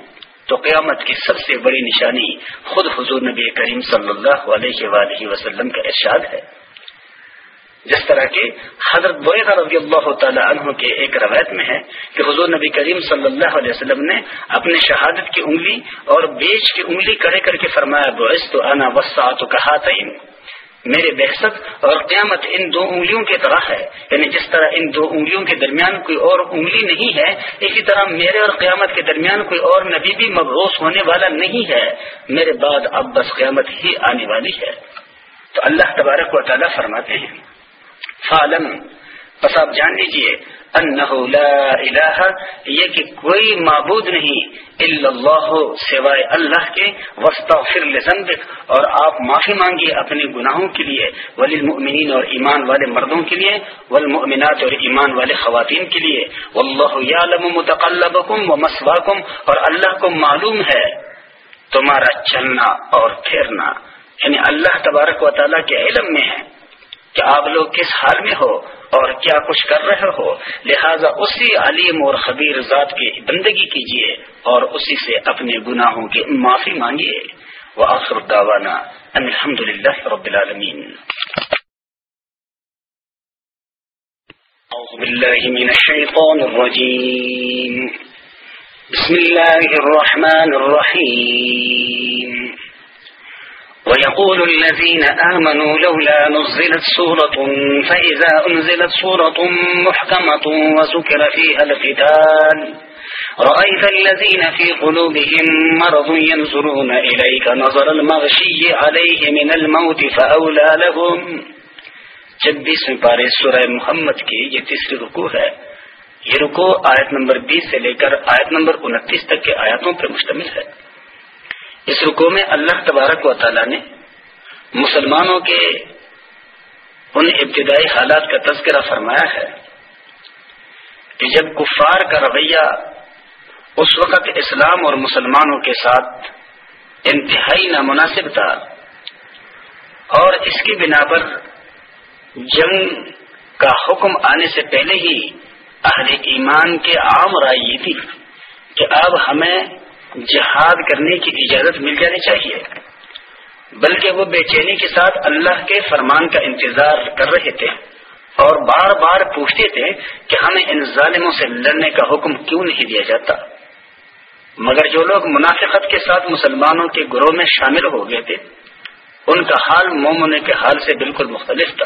تو قیامت کی سب سے بڑی نشانی خود حضور نبی کریم صلی اللہ علیہ وآلہ وسلم کا ارشاد ہے۔ جس طرح کے حضرت بوئر رضی اللہ تعالی عنہ کے ایک روایت میں ہے کہ حضور نبی کریم صلی اللہ علیہ وسلم نے اپنے شہادت کی انگلی اور بیچ کی انگلی کڑے کر کے فرمایا بوئس تو آنا وسا تو کہا میرے بحثت اور قیامت ان دو انگلیوں کی طرح ہے۔ یعنی جس طرح ان دو انگلیوں کے درمیان کوئی اور انگلی نہیں ہے، اسی طرح میرے اور قیامت کے درمیان کوئی اور نبی بھی مبروس ہونے والا نہیں ہے۔ میرے بعد اب بس قیامت ہی آنے والی ہے۔ تو اللہ تبارک و تعالیٰ فرماتے ہیں فالم بس آپ جان لیجیے انہ لا الہ، یہ کہ کوئی معبود نہیں الا اللہ سوائے اللہ کے وسطر لذنبک، اور آپ معافی مانگیے اپنے گناہوں کے لیے، وللمؤمنین اور ایمان والے مردوں کے لیے، والمؤمنات اور ایمان والے خواتین کے لیے۔ واللہ یعلم متقلبکم ومسواکم اور اللہ کو معلوم ہے، تمہارا چلنا اور پھرنا۔ یعنی اللہ تبارک و تعالیٰ کے علم میں ہے کہ آپ لوگ کس حال میں ہو اور کیا کچھ کر رہے ہو؟ لہذا اسی علیم اور خبیر ذات کی بندگی کیجیے اور اسی سے اپنے گناہوں کی معافی مانگیے وہ آخر داوانا الحمد للہ رب العالمین۔ أعوذ بالله من الشيطان الرجيم بسم الله الرحمن الرحيم ويقول الذين آمنوا لولا نزلت سورة فإذا أنزلت سورة محكمة وسكر فيها القتال. رأيت الذين في قلوبهم مرض ينظرون إليك نظر المغشي عليه من الموت فأولى لهم. چھبیس میں پارے سورہ محمد کی یہ تیسری رکو ہے. یہ رکو آیت نمبر بیس سے لے کر آیت نمبر انتیس تک کے آیاتوں پر مشتمل ہے. اس رکو میں اللہ تبارک و تعالی نے مسلمانوں کے ان ابتدائی حالات کا تذکرہ فرمایا ہے کہ جب کفار کا رویہ اس وقت اسلام اور مسلمانوں کے ساتھ انتہائی نامناسب تھا اور اس کی بنا پر جنگ کا حکم آنے سے پہلے ہی اہل ایمان کے عام رائے یہ تھی کہ اب ہمیں جہاد کرنے کی اجازت مل جانی چاہیے۔ بلکہ وہ بے چینی کے ساتھ اللہ کے فرمان کا انتظار کر رہے تھے اور بار بار پوچھتے تھے کہ ہمیں ان ظالموں سے لڑنے کا حکم کیوں نہیں دیا جاتا۔ مگر جو لوگ منافقت کے ساتھ مسلمانوں کے گروہ میں شامل ہو گئے تھے، ان کا حال مومن کے حال سے بالکل مختلف تھا۔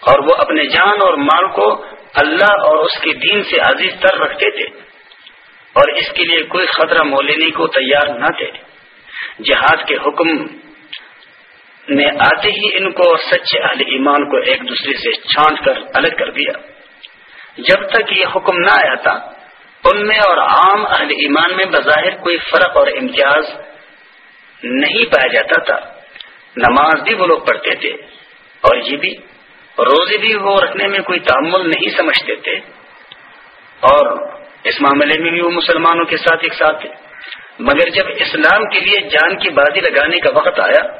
اور وہ اپنے جان اور مال کو اللہ اور اس کے دین سے عزیز تر رکھتے تھے۔ اور اس کے لیے کوئی خطرہ مول لینے کو تیار نہ تھے جہاد کے حکم نے آتے ہی ان کو اور سچے اہل ایمان کو ایک دوسرے سے چھانٹ کر الگ کر دیا۔ جب تک یہ حکم نہ آیا تھا، ان میں اور عام اہل ایمان میں بظاہر کوئی فرق اور امتیاز نہیں پایا جاتا تھا۔ نماز بھی وہ لوگ پڑھتے تھے اور یہ بھی، روزے بھی وہ رکھنے میں کوئی تعمل نہیں سمجھتے تھے۔ اور اس معاملے میں بھی وہ مسلمانوں کے ساتھ ایک ساتھ تھے۔ مگر جب اسلام کے لیے جان کی بازی لگانے کا وقت آیا،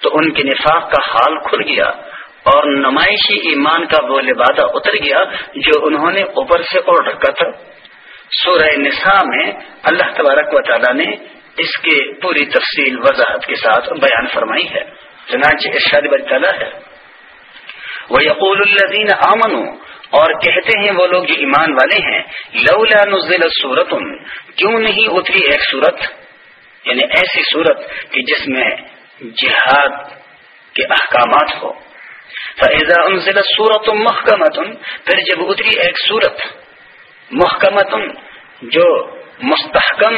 تو ان کے نفاق کا حال کھل گیا اور نمائشی ایمان کا وہ لبادہ اتر گیا جو انہوں نے اوپر سے اوڑھ رکھا تھا۔ سورہ نساء میں اللہ تبارک و تعالی نے اس کے پوری تفصیل وضاحت کے ساتھ بیان فرمائی ہے۔ چنانچہ ارشاد تعالیٰ ہے۔ وہ یقول الزین امن اور کہتے ہیں وہ لوگ جو ایمان والے ہیں، لولا نزل سورت کیوں نہیں اتری ایک صورت یعنی ایسی صورت کہ جس میں جہاد کے احکامات ہو۔ فیضا انزل سورت محکمت پھر جب اتری ایک صورت محکمت جو مستحکم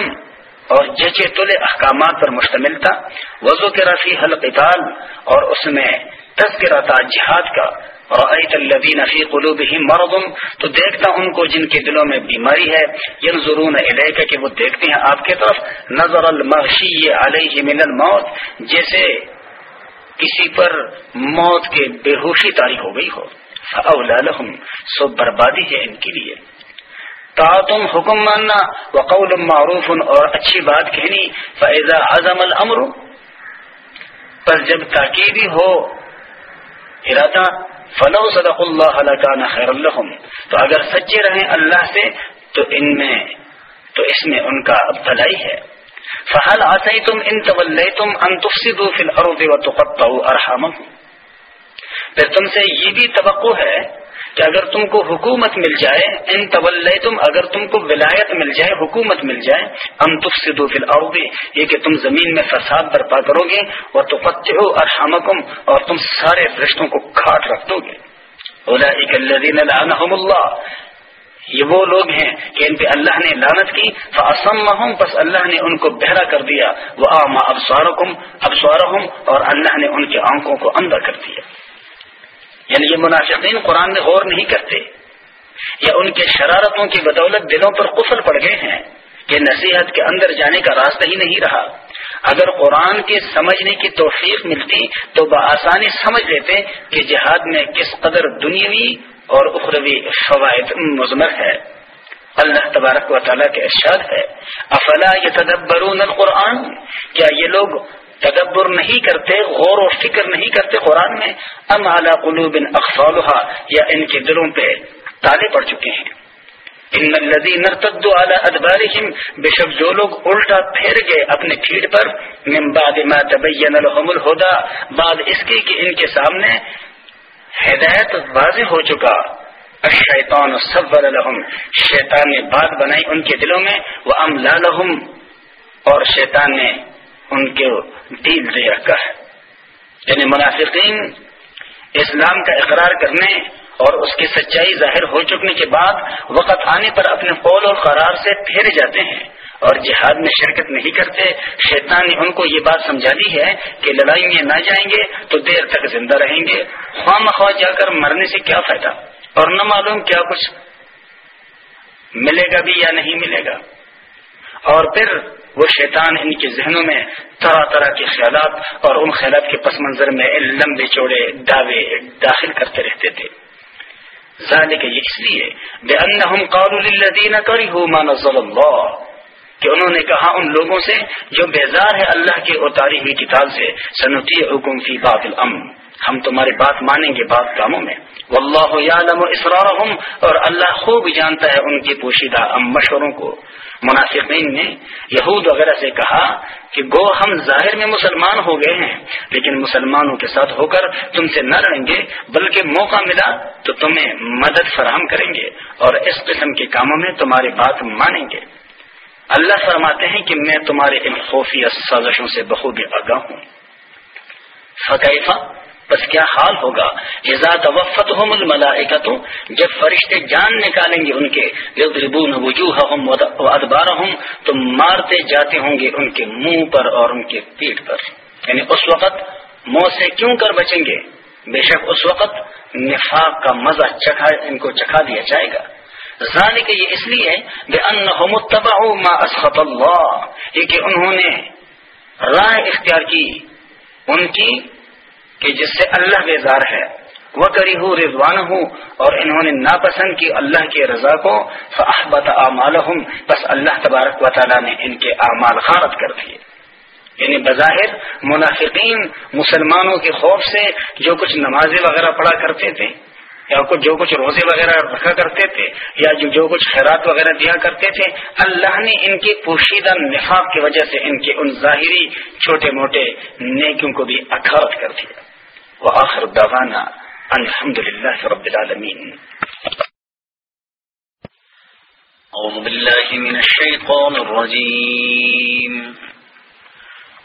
اور جچے تلے احکامات پر مشتمل تھا وضو کے رفیع حلقال اور اس میں تذکرہ تھا جہاد کا الذین فی قلوبہم مرض، تو دیکھتا ان کو جن کے دلوں میں بیماری ہے، ینظرون الیک کہ وہ دیکھتے ہیں آپ کے طرف، نظر المغشی علیہ من الموت، جیسے کسی پر موت کے بے ہوشی تاریخ ہو گئی ہو۔ فاولا لهم، سو بربادی ہے ان کے لیے۔ تا تم حکم ماننا، وقول معروف اور اچھی بات کہنی فیضا اعظم الامر پر جب تاکیدی ہو ارادہ، فلو صدق اللہ کا خیر الحم تو اگر سچے رہیں اللہ سے، تو ان میں، تو اس میں ان کا بھلائی ہے۔ فہل آتے تم ان طول تم انتفسدو فی الارض و تقطعو پھر تم سے یہ بھی توقع ہے کہ اگر تم کو حکومت مل جائے، ان طول تم اگر تم کو ولایت مل جائے، حکومت مل جائے، ام تفسدو فی الارض، یہ کہ تم زمین میں فساد برپا کرو گے اور تو ارحامکم، اور تم سارے رشتوں کو کھاٹ رکھ دو گے۔ اللہ۔ یہ وہ لوگ ہیں کہ ان پہ اللہ نے لانت کی فاسمہم پس اللہ نے ان کو بہرا کر دیا۔ وہ آما ابسوارکم ابسوارہم اور اللہ نے ان کے آنکھوں کو اندر کر دیا۔ یعنی یہ منافقین قرآن میں غور نہیں کرتے یا ان کے شرارتوں کی بدولت دلوں پر قفل پڑ گئے ہیں کہ نصیحت کے اندر جانے کا راستہ ہی نہیں رہا۔ اگر قرآن کے سمجھنے کی توفیق ملتی تو بآسانی سمجھ لیتے کہ جہاد میں کس قدر دنیاوی اور اخروی فوائد مضمر ہے۔ اللہ تبارک و تعالیٰ کے ارشاد ہے، افلا یہ القرآن؟ کیا یہ لوگ تدبر نہیں کرتے، غور و فکر نہیں کرتے قرآن میں، ام اعلیٰ قلوب اخفالحا یا ان کے دلوں پہ تالے پڑ چکے ہیں۔ ان الذی نرتد على ادبارهم بے شک جو لوگ الٹا پھیر گئے اپنے پھیڑ پر، من بعد ما تبین لهم الهدى بعد اس کی کہ ان کے سامنے ہدایت واضح ہو چکا۔ شیطان سب الحم شیطان نے بات بنائی ان کے دلوں میں وہ ام لالحم اور شیطان نے ان کے دل دے رکھا ہے۔ یعنی منافقین اسلام کا اقرار کرنے اور اس کی سچائی ظاہر ہو چکنے کے بعد وقت آنے پر اپنے قول اور قرار سے پھیر جاتے ہیں اور جہاد میں شرکت نہیں کرتے۔ شیطان نے ان کو یہ بات سمجھا دی ہے کہ لڑائی میں نہ جائیں گے تو دیر تک زندہ رہیں گے۔ خواہ مخواہ جا کر مرنے سے کیا فائدہ؟ اور نہ معلوم کیا کچھ ملے گا بھی یا نہیں ملے گا۔ اور پھر وہ شیطان ان کے ذہنوں میں طرح طرح کے خیالات اور ان خیالات کے پس منظر میں لمبے چوڑے دعوے داخل کرتے رہتے تھے۔ ذالک یہ اس لیے بے ان قالوا للذین کرہوا ما نزل اللہ، کہ انہوں نے کہا ان لوگوں سے جو بیزار ہے اللہ کے اتاری ہوئی کتاب سے سنتی حکم فی بات الامن ہم تمہاری بات مانیں گے بات کاموں میں۔ واللہ یعلم اسرارہم اور اللہ خوب جانتا ہے ان کی پوشیدہ ام مشوروں کو۔ منافقین نے یہود وغیرہ سے کہا کہ گو ہم ظاہر میں مسلمان ہو گئے ہیں، لیکن مسلمانوں کے ساتھ ہو کر تم سے نہ لڑیں گے، بلکہ موقع ملا تو تمہیں مدد فراہم کریں گے اور اس قسم کے کاموں میں تمہاری بات مانیں گے۔ اللہ فرماتے ہیں کہ میں تمہارے ان خوفیہ سازشوں سے بخوبی آگاہ ہوں۔ فقیفہ بس کیا حال ہوگا؟ ازاد وفت ہو جب فرشتے جان نکالیں گے ان کے ادبار ہوں تو مارتے جاتے ہوں گے ان کے منہ پر اور ان کے پیٹ پر۔ یعنی اس وقت موت سے کیوں کر بچیں گے؟ بے شک اس وقت نفاق کا مزہ چکھا ان کو چکھا دیا جائے گا۔ ذالک کہ یہ اس لیے بے ان تباہ ما اسخط اللہ، یہ کہ انہوں نے رائے اختیار کی۔ ان کی کہ جس سے اللہ بیزار ہے وہ کری ہوں رضوان ہوں اور انہوں نے ناپسند کی اللہ کی رضا کو فاحبت اعمالہم بس اللہ تبارک و تعالیٰ نے ان کے اعمال خارت کر دیے۔ یعنی بظاہر منافقین مسلمانوں کے خوف سے جو کچھ نمازیں وغیرہ پڑھا کرتے تھے، یا جو کچھ روزے وغیرہ رکھا کرتے تھے، یا جو جو کچھ خیرات وغیرہ دیا کرتے تھے، اللہ نے ان کی پوشیدہ نفاق کی وجہ سے ان کے ان ظاہری چھوٹے موٹے نیکیوں کو بھی اخارت کر دیا۔ وآخر دعوانا الحمد لله رب العالمين. أعوذ بالله من الشيطان الرجيم.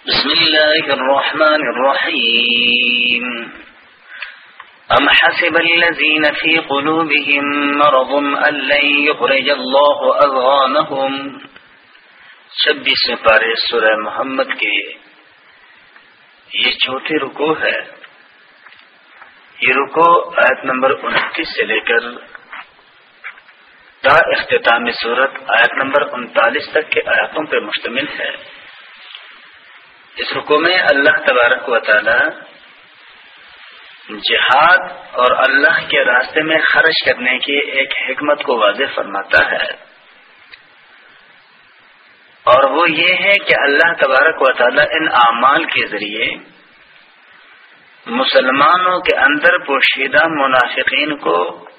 بسم الله الرحمن الرحيم. أم حسب الذين في قلوبهم مرض أن لن يخرج الله أذغانهم؟ چھبیس پارے سورہ محمد کے یہ چوتھے رکو ہے۔ یہ رکو، آیت نمبر انتیس سے لے کر تا اختتام صورت آیت نمبر انتالیس تک کے آیاتوں پر مشتمل ہے۔ اس رکو میں اللہ تبارک و تعالی جہاد اور اللہ کے راستے میں خرچ کرنے کی ایک حکمت کو واضح فرماتا ہے۔ اور وہ یہ ہے کہ اللہ تبارک و تعالی ان اعمال کے ذریعے مسلمانوں کے اندر پوشیدہ منافقین کو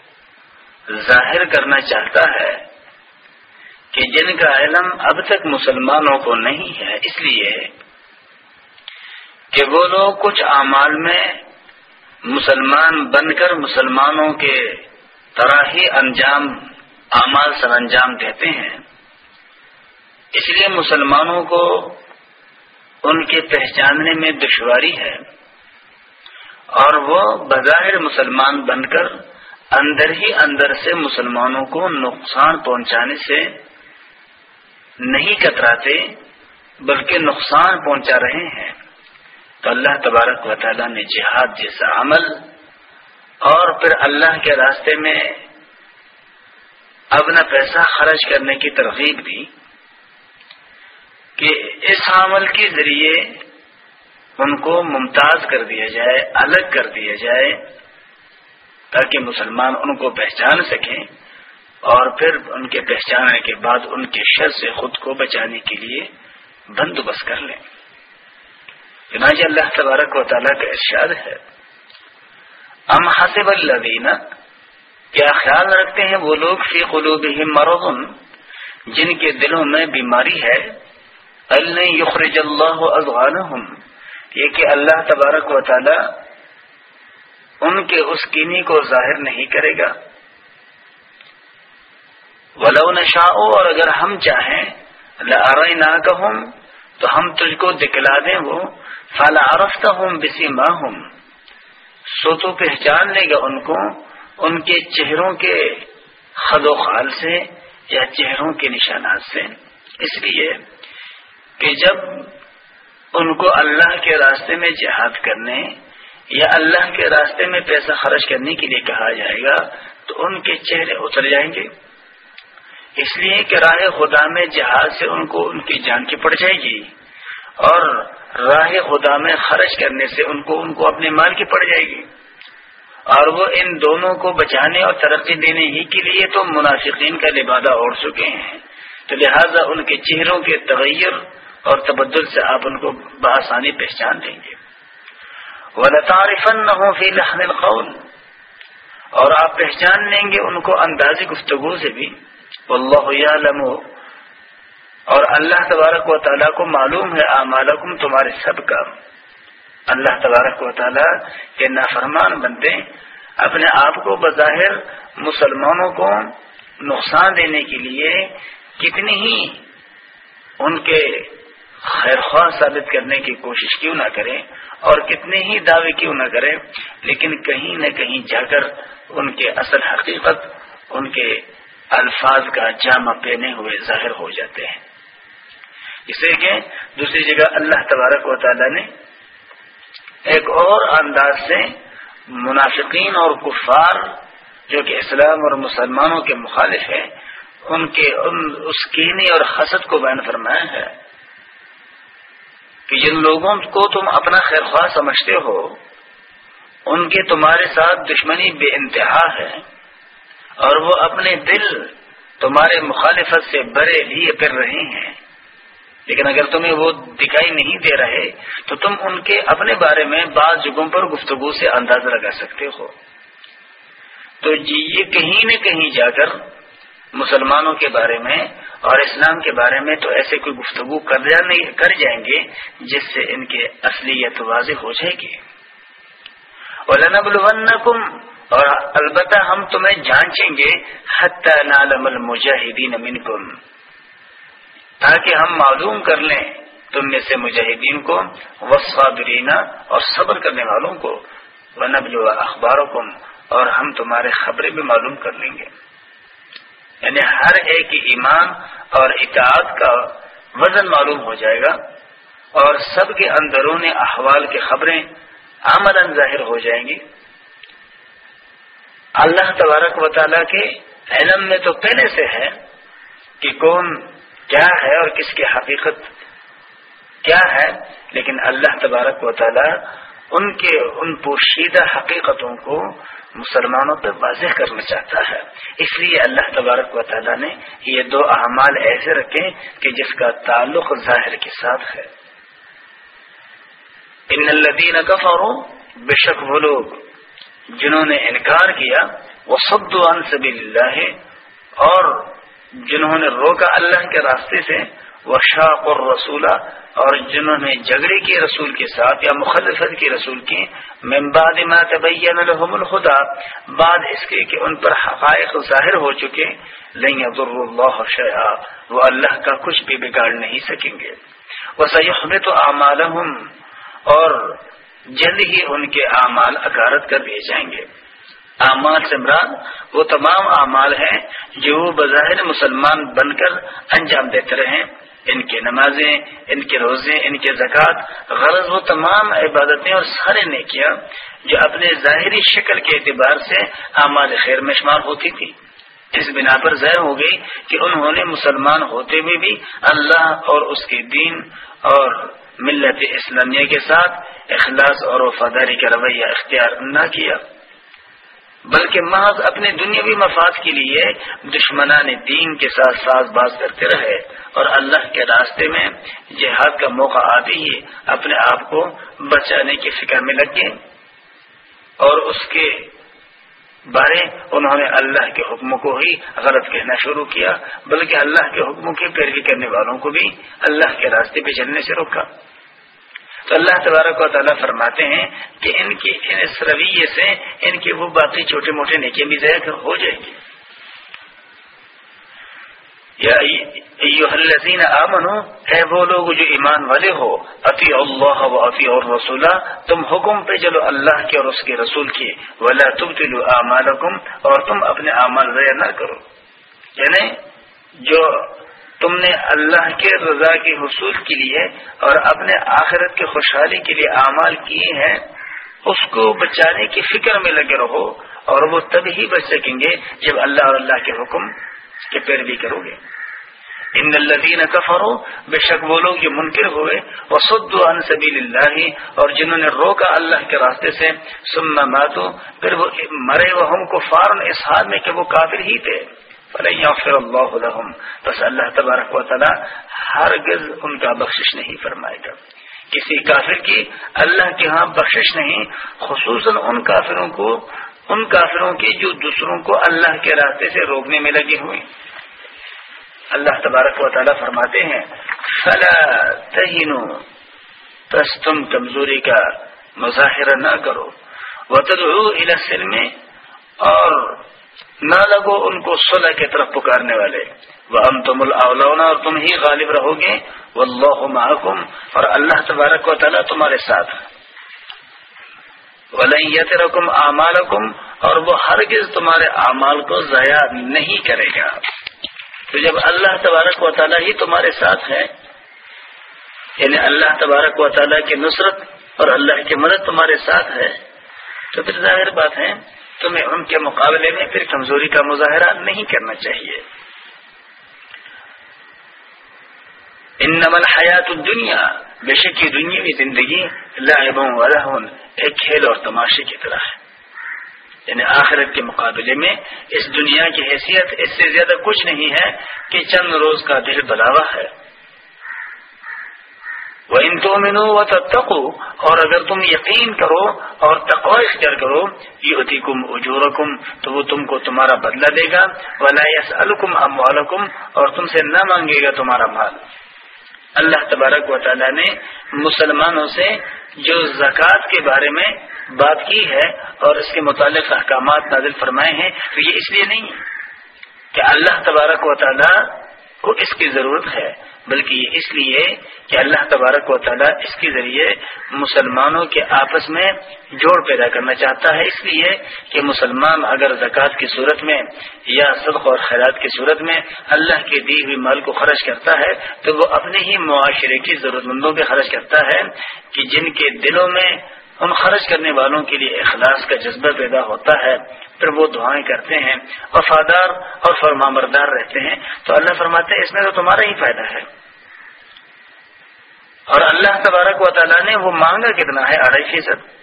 ظاہر کرنا چاہتا ہے کہ جن کا علم اب تک مسلمانوں کو نہیں ہے۔ اس لیے کہ وہ لوگ کچھ اعمال میں مسلمان بن کر مسلمانوں کے طرح ہی انجام، اعمال سر انجام دیتے ہیں۔ اس لیے مسلمانوں کو ان کے پہچاننے میں دشواری ہے۔ اور وہ بظاہر مسلمان بن کر اندر ہی اندر سے مسلمانوں کو نقصان پہنچانے سے نہیں کتراتے، بلکہ نقصان پہنچا رہے ہیں۔ تو اللہ تبارک و تعالیٰ نے جہاد جیسا عمل اور پھر اللہ کے راستے میں اپنا پیسہ خرچ کرنے کی ترغیب دی کہ اس عمل کے ذریعے ان کو ممتاز کر دیا جائے، الگ کر دیا جائے تاکہ مسلمان ان کو پہچان سکیں اور پھر ان کے پہچاننے کے بعد ان کے شر سے خود کو بچانے کے لیے بندوبست کر لیں۔ چنانچہ اللہ تبارک و تعالیٰ کا ارشاد ہے، ام حسب اللہ کیا خیال رکھتے ہیں وہ لوگ فی قلوب مرغن جن کے دلوں میں بیماری ہے؟ اللہ یخرج اللہ ازغانہم یہ کہ اللہ تبارک و تعالی ان کے اس کینی کو ظاہر نہیں کرے گا۔ ولو نشاء، اور اگر ہم چاہیں نہ کہوں تو ہم تجھ کو دکھلا دیں وہ۔ فلا عرفتا ہوں بسی ماں ہوں سو تو پہچان لے گا ان کو، ان کے چہروں کے خد و خال سے یا چہروں کے نشانات سے۔ اس لیے کہ جب ان کو اللہ کے راستے میں جہاد کرنے یا اللہ کے راستے میں پیسہ خرچ کرنے کے لیے کہا جائے گا تو ان کے چہرے اتر جائیں گے۔ اس لیے کہ راہ خدا میں جہاز سے ان کو ان کی جان کی پڑ جائے گی اور راہ خدا میں خرچ کرنے سے ان کو ان کو اپنے مال کی پڑ جائے گی۔ اور وہ ان دونوں کو بچانے اور ترقی دینے ہی کے لیے تو منافقین کا لبادہ اوڑھ چکے ہیں۔ تو لہذا ان کے چہروں کے تغیر اور تبدل سے آپ ان کو بآسانی پہچان دیں گے۔ وہ لطارفن نہ ہو فی القول۔ اور آپ پہچان لیں گے ان کو اندازی گفتگو سے بھی۔ واللہ یعلم اور اللہ تبارک و تعالیٰ کو معلوم ہے اعمالکم تمہارے سب کا۔ اللہ تبارک و تعالیٰ کے نافرمان بنتے اپنے آپ کو بظاہر مسلمانوں کو نقصان دینے کے لیے کتنی ہی ان کے خیر خواہ ثابت کرنے کی کوشش کیوں نہ کریں اور کتنے ہی دعوے کیوں نہ کریں، لیکن کہیں نہ کہیں جا کر ان کے اصل حقیقت، ان کے الفاظ کا جامع پہنے ہوئے ظاہر ہو جاتے ہیں۔ اسے کہ دوسری جگہ اللہ تبارک و تعالی نے ایک اور انداز سے منافقین اور کفار، جو کہ اسلام اور مسلمانوں کے مخالف ہیں، ان کے، ان، اس اور حسد کو بیان فرمایا ہے۔ کہ جن لوگوں کو تم اپنا خیر خواہ سمجھتے ہو، ان کے تمہارے ساتھ دشمنی بے انتہا ہے، اور وہ اپنے دل تمہارے مخالفت سے بڑے لیے کر رہے ہیں۔ لیکن اگر تمہیں وہ دکھائی نہیں دے رہے، تو تم ان کے اپنے بارے میں بعض جگہوں پر گفتگو سے اندازہ لگا سکتے ہو۔ تو جی، یہ کہیں نہ کہیں جا کر مسلمانوں کے بارے میں اور اسلام کے بارے میں تو ایسے کوئی گفتگو کر جائیں گے جس سے ان کے اصلیت واضح ہو جائے گی۔ اور البتہ ہم تمہیں جانچیں گے حتی نعلم المجاہدین منکم تاکہ ہم معلوم کر لیں تم میں سے مجاہدین کو وصابرین اور صبر کرنے والوں کو۔ ونبل اخبارکم اور ہم تمہارے خبریں بھی معلوم کر لیں گے۔ یعنی ہر ایک ایمان اور اطاعت کا وزن معلوم ہو جائے گا اور سب کے اندرون احوال کی خبریں آمد ظاہر ہو جائیں گی۔ اللہ تبارک و تعالیٰ کے علم میں تو پہلے سے ہے کہ کون کیا ہے اور کس کی حقیقت کیا ہے، لیکن اللہ تبارک و تعالیٰ ان کے ان پوشیدہ حقیقتوں کو مسلمانوں پہ واضح کرنا چاہتا ہے۔ اس لیے اللہ تبارک و تعالیٰ نے یہ دو اعمال ایسے رکھے کہ جس کا تعلق ظاہر کے ساتھ ہے۔ ان الدین کفروں بے شک وہ لوگ جنہوں نے انکار کیا وہ سب سبیل اللہ اور جنہوں نے روکا اللہ کے راستے سے وہ شاق اور رسولہ اور جنہوں نے جھگڑے کی رسول کے ساتھ یا مخلفت کی رسول کی ممباد ما تبین لهم الخدا بعد اس کے کہ ان پر حقائق ظاہر ہو چکے، لن يضر اللہ شیئا وہ اللہ کا کچھ بھی بگاڑ نہیں سکیں گے۔ وہ اعمالهم اور جلد ہی ان کے اعمال اکارت کر دیے جائیں گے۔ اعمال سمران وہ تمام اعمال ہیں جو بظاہر مسلمان بن کر انجام دیتے رہے۔ ان کے نمازیں، ان کے روزے، ان کے زکوٰۃ غرض وہ تمام عبادتیں اور سارے نیکیاں جو اپنے ظاہری شکل کے اعتبار سے اعمال خیر میں شمار ہوتی تھی۔ اس بنا پر ظاہر ہو گئی کہ انہوں نے مسلمان ہوتے ہوئے بھی اللہ اور اس کے دین اور ملت اسلامیہ کے ساتھ اخلاص اور وفاداری کا رویہ اختیار نہ کیا۔ بلکہ محض اپنے دنیاوی مفاد کے لیے دشمنان دین کے ساتھ ساز باز کرتے رہے اور اللہ کے راستے میں جہاد کا موقع آتے ہی اپنے آپ کو بچانے کی فکر میں لگ گئے اور اس کے بارے انہوں نے اللہ کے حکموں کو ہی غلط کہنا شروع کیا، بلکہ اللہ کے حکموں کی پیروی کرنے والوں کو بھی اللہ کے راستے پہ چلنے سے روکا۔ تو اللہ تبارک و تعالیٰ فرماتے ہیں کہ ان کی اس رویے سے ان کی وہ باقی چھوٹے موٹے نیکے بھی ضائع ہو جائیں گی۔ الذین آمنو، اے وہ لوگ جو ایمان والے ہو عطی اللہ و عطی اور رسولہ تم حکم پہ چلو اللہ کے اور اس کے رسول کی ولا تم تلو اور تم اپنے اعمال ضائع نہ کرو۔ یعنی جو تم نے اللہ کے رضا کے حصول کے لیے اور اپنے آخرت کے خوشحالی کے لیے اعمال کیے ہیں، اس کو بچانے کی فکر میں لگے رہو اور وہ تب ہی بچ سکیں گے جب اللہ اور اللہ کے حکم کی پیروی کرو گے۔ ان الدین کفرو بے شک وہ لوگ جو منکر ہوئے وہ سد عن سبیل اللہ اور جنہوں نے روکا اللہ کے راستے سے سننا ماتو پھر وہ مرے وہ ہم کو فارن اس حال میں کہ وہ کافر ہی تھے۔ فر اللہ بس اللہ تبارک و تعالی ہر گز ان کا بخشش نہیں فرمائے گا۔ کسی کافر کی اللہ کے ہاں بخشش نہیں، خصوصاً ان کافروں کو، ان کافروں کی جو دوسروں کو اللہ کے راستے سے روکنے میں لگے ہوئے۔ اللہ تبارک و تعالیٰ فرماتے ہیں، فلا تہینو بس تم کمزوری کا مظاہرہ نہ کرو۔ وہ السلم اور نہ لگو ان کو صلح کی طرف پکارنے والے۔ وہ ہم تم الاولون اور تم ہی غالب رہو گے۔ وہ اللہ اور اللہ تبارک و تعالیٰ تمہارے ساتھ۔ ولیت رقم اعمالکم اور وہ ہرگز تمہارے اعمال کو ضائع نہیں کرے گا۔ تو جب اللہ تبارک و تعالیٰ ہی تمہارے ساتھ ہے یعنی اللہ تبارک و تعالیٰ کی نصرت اور اللہ کی مدد تمہارے ساتھ ہے، تو پھر ظاہر بات ہے تمہیں ان کے مقابلے میں پھر کمزوری کا مظاہرہ نہیں کرنا چاہیے۔ ان نمل حیات دنیا بے شک یہ دنیا زندگی لاہبوں لہن ایک کھیل اور تماشے کی طرح ہے۔ یعنی آخرت کے مقابلے میں اس دنیا کی حیثیت اس سے زیادہ کچھ نہیں ہے کہ چند روز کا دل بلاوا ہے۔ وہ ان تو منو و تقو اور اگر تم یقین کرو اور تقوا اختیار کرو یہ ہوتی کم اجور تو وہ تم کو تمہارا بدلہ دے گا، ولا یس الکم اور تم سے نہ مانگے گا تمہارا مال۔ اللہ تبارک و تعالی نے مسلمانوں سے جو زکوٰۃ کے بارے میں بات کی ہے اور اس کے متعلق احکامات نازل فرمائے ہیں، تو یہ اس لیے نہیں کہ اللہ تبارک و تعالی کو اس کی ضرورت ہے، بلکہ یہ اس لیے کہ اللہ تبارک و تعالیٰ اس کے ذریعے مسلمانوں کے آپس میں جوڑ پیدا کرنا چاہتا ہے۔ اس لیے کہ مسلمان اگر زکوٰۃ کی صورت میں یا صدق اور خیرات کی صورت میں اللہ کے دی ہوئی مال کو خرچ کرتا ہے، تو وہ اپنے ہی معاشرے کی ضرورت مندوں کے خرچ کرتا ہے کہ جن کے دلوں میں ان خرچ کرنے والوں کے لیے اخلاص کا جذبہ پیدا ہوتا ہے۔ پھر وہ دعائیں کرتے ہیں، وفادار اور فرمامردار رہتے ہیں۔ تو اللہ فرماتے ہیں، اس میں تو تمہارا ہی فائدہ ہے۔ اور اللہ تبارک و تعالیٰ نے وہ مانگا کتنا ہے، اڑائی فیصد۔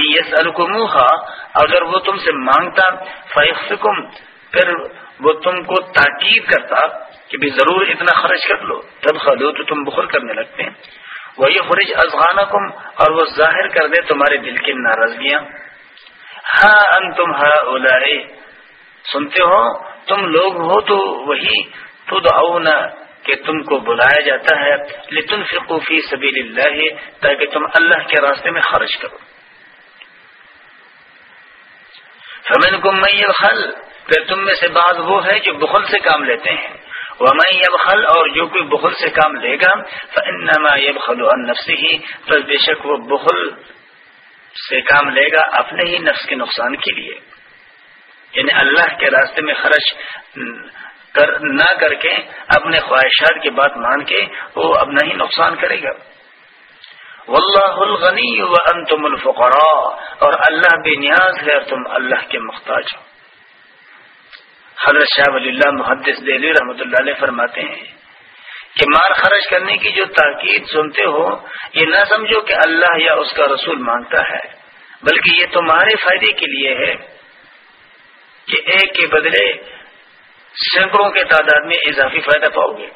یس الکموہا اگر وہ تم سے مانگتا فیخم پھر وہ تم کو تاکید کرتا کہ بھی ضرور اتنا خرچ کر لو۔ تب خلو تو تم بخل کرنے لگتے ہیں۔ وہی خرج افغان اور وہ ظاہر کر دے تمہارے دل کی ناراضگیاں۔ ہاں ان تم ہا سنتے ہو، تم لوگ ہو تو وہی۔ تو کہ تم کو بلایا جاتا ہے۔ لتن فقوفی سبیل اللہ تاکہ تم اللہ کے راستے میں خرچ کرو۔ فمن کو میں پھر تم میں سے بعض وہ ہے جو بخل سے کام لیتے ہیں۔ وہ میں یبخل، اور جو کوئی بخل سے کام لے گا فنما یبخل نفس ہی تو بے شک وہ بخل سے کام لے گا اپنے ہی نفس کے نقصان کے لیے۔ یعنی اللہ کے راستے میں خرچ کر نہ کر کے اپنے خواہشات کی بات مان کے وہ اپنا ہی نقصان کرے گا۔ واللہ الغنی و انتم الفقراء۔ اور اللہ بے نیاز ہے اور تم اللہ کے محتاج ہو۔ حضرت شاہ ولی اللہ محدث دہلی رحمۃ اللہ علیہ فرماتے ہیں کہ مار خرچ کرنے کی جو تاکید سنتے ہو، یہ نہ سمجھو کہ اللہ یا اس کا رسول مانگتا ہے، بلکہ یہ تمہارے فائدے کے لیے ہے کہ ایک کے بدلے سینکڑوں کے تعداد میں اضافی فائدہ پاؤ گے۔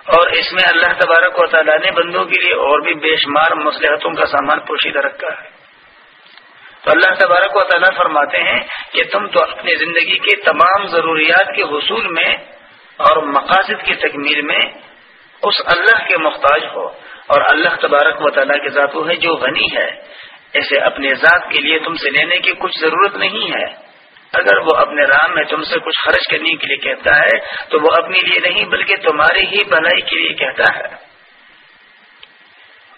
اور اس میں اللہ تبارک و تعالیٰ نے بندوں کے لیے اور بھی بے شمار مصلحتوں کا سامان پوشیدہ رکھا ہے۔ تو اللہ تبارک و تعالیٰ فرماتے ہیں کہ تم تو اپنی زندگی کے تمام ضروریات کے حصول میں اور مقاصد کی تکمیل میں اس اللہ کے محتاج ہو اور اللہ تبارک و تعالیٰ کے ذات وہ ہے جو غنی ہے۔ ایسے اپنے ذات کے لیے تم سے لینے کی کچھ ضرورت نہیں ہے۔ اگر وہ اپنے رام میں تم سے کچھ خرچ کرنے کے لیے کہتا ہے، تو وہ اپنے لیے نہیں، بلکہ تمہاری ہی بھلائی کے لیے کہتا ہے۔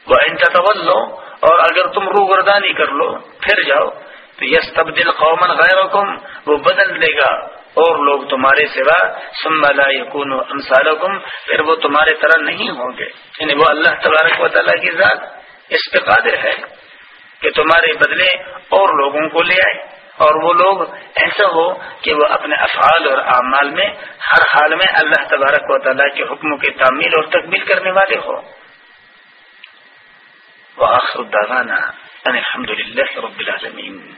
وہ ان کا لو اور اگر تم روگردانی کر لو، پھر جاؤ۔ تو یس تبدیل قومن غیر حکم وہ بدل لے گا۔ اور لوگ تمہارے سوا سمبلا یقون انسالکم پھر وہ تمہارے طرح نہیں ہوں گے۔ یعنی وہ اللہ تبارک و تعالیٰ کی ذات اس پہ قادر ہے کہ تمہارے بدلے اور لوگوں کو لے آئے۔ اور وہ لوگ ایسا ہو کہ وہ اپنے افعال اور اعمال میں ہر حال میں اللہ تبارک و تعالیٰ کے حکموں کی تعمیل اور تکمیل کرنے والے ہو وہ الدانہ الحمد للہ رب العالمین۔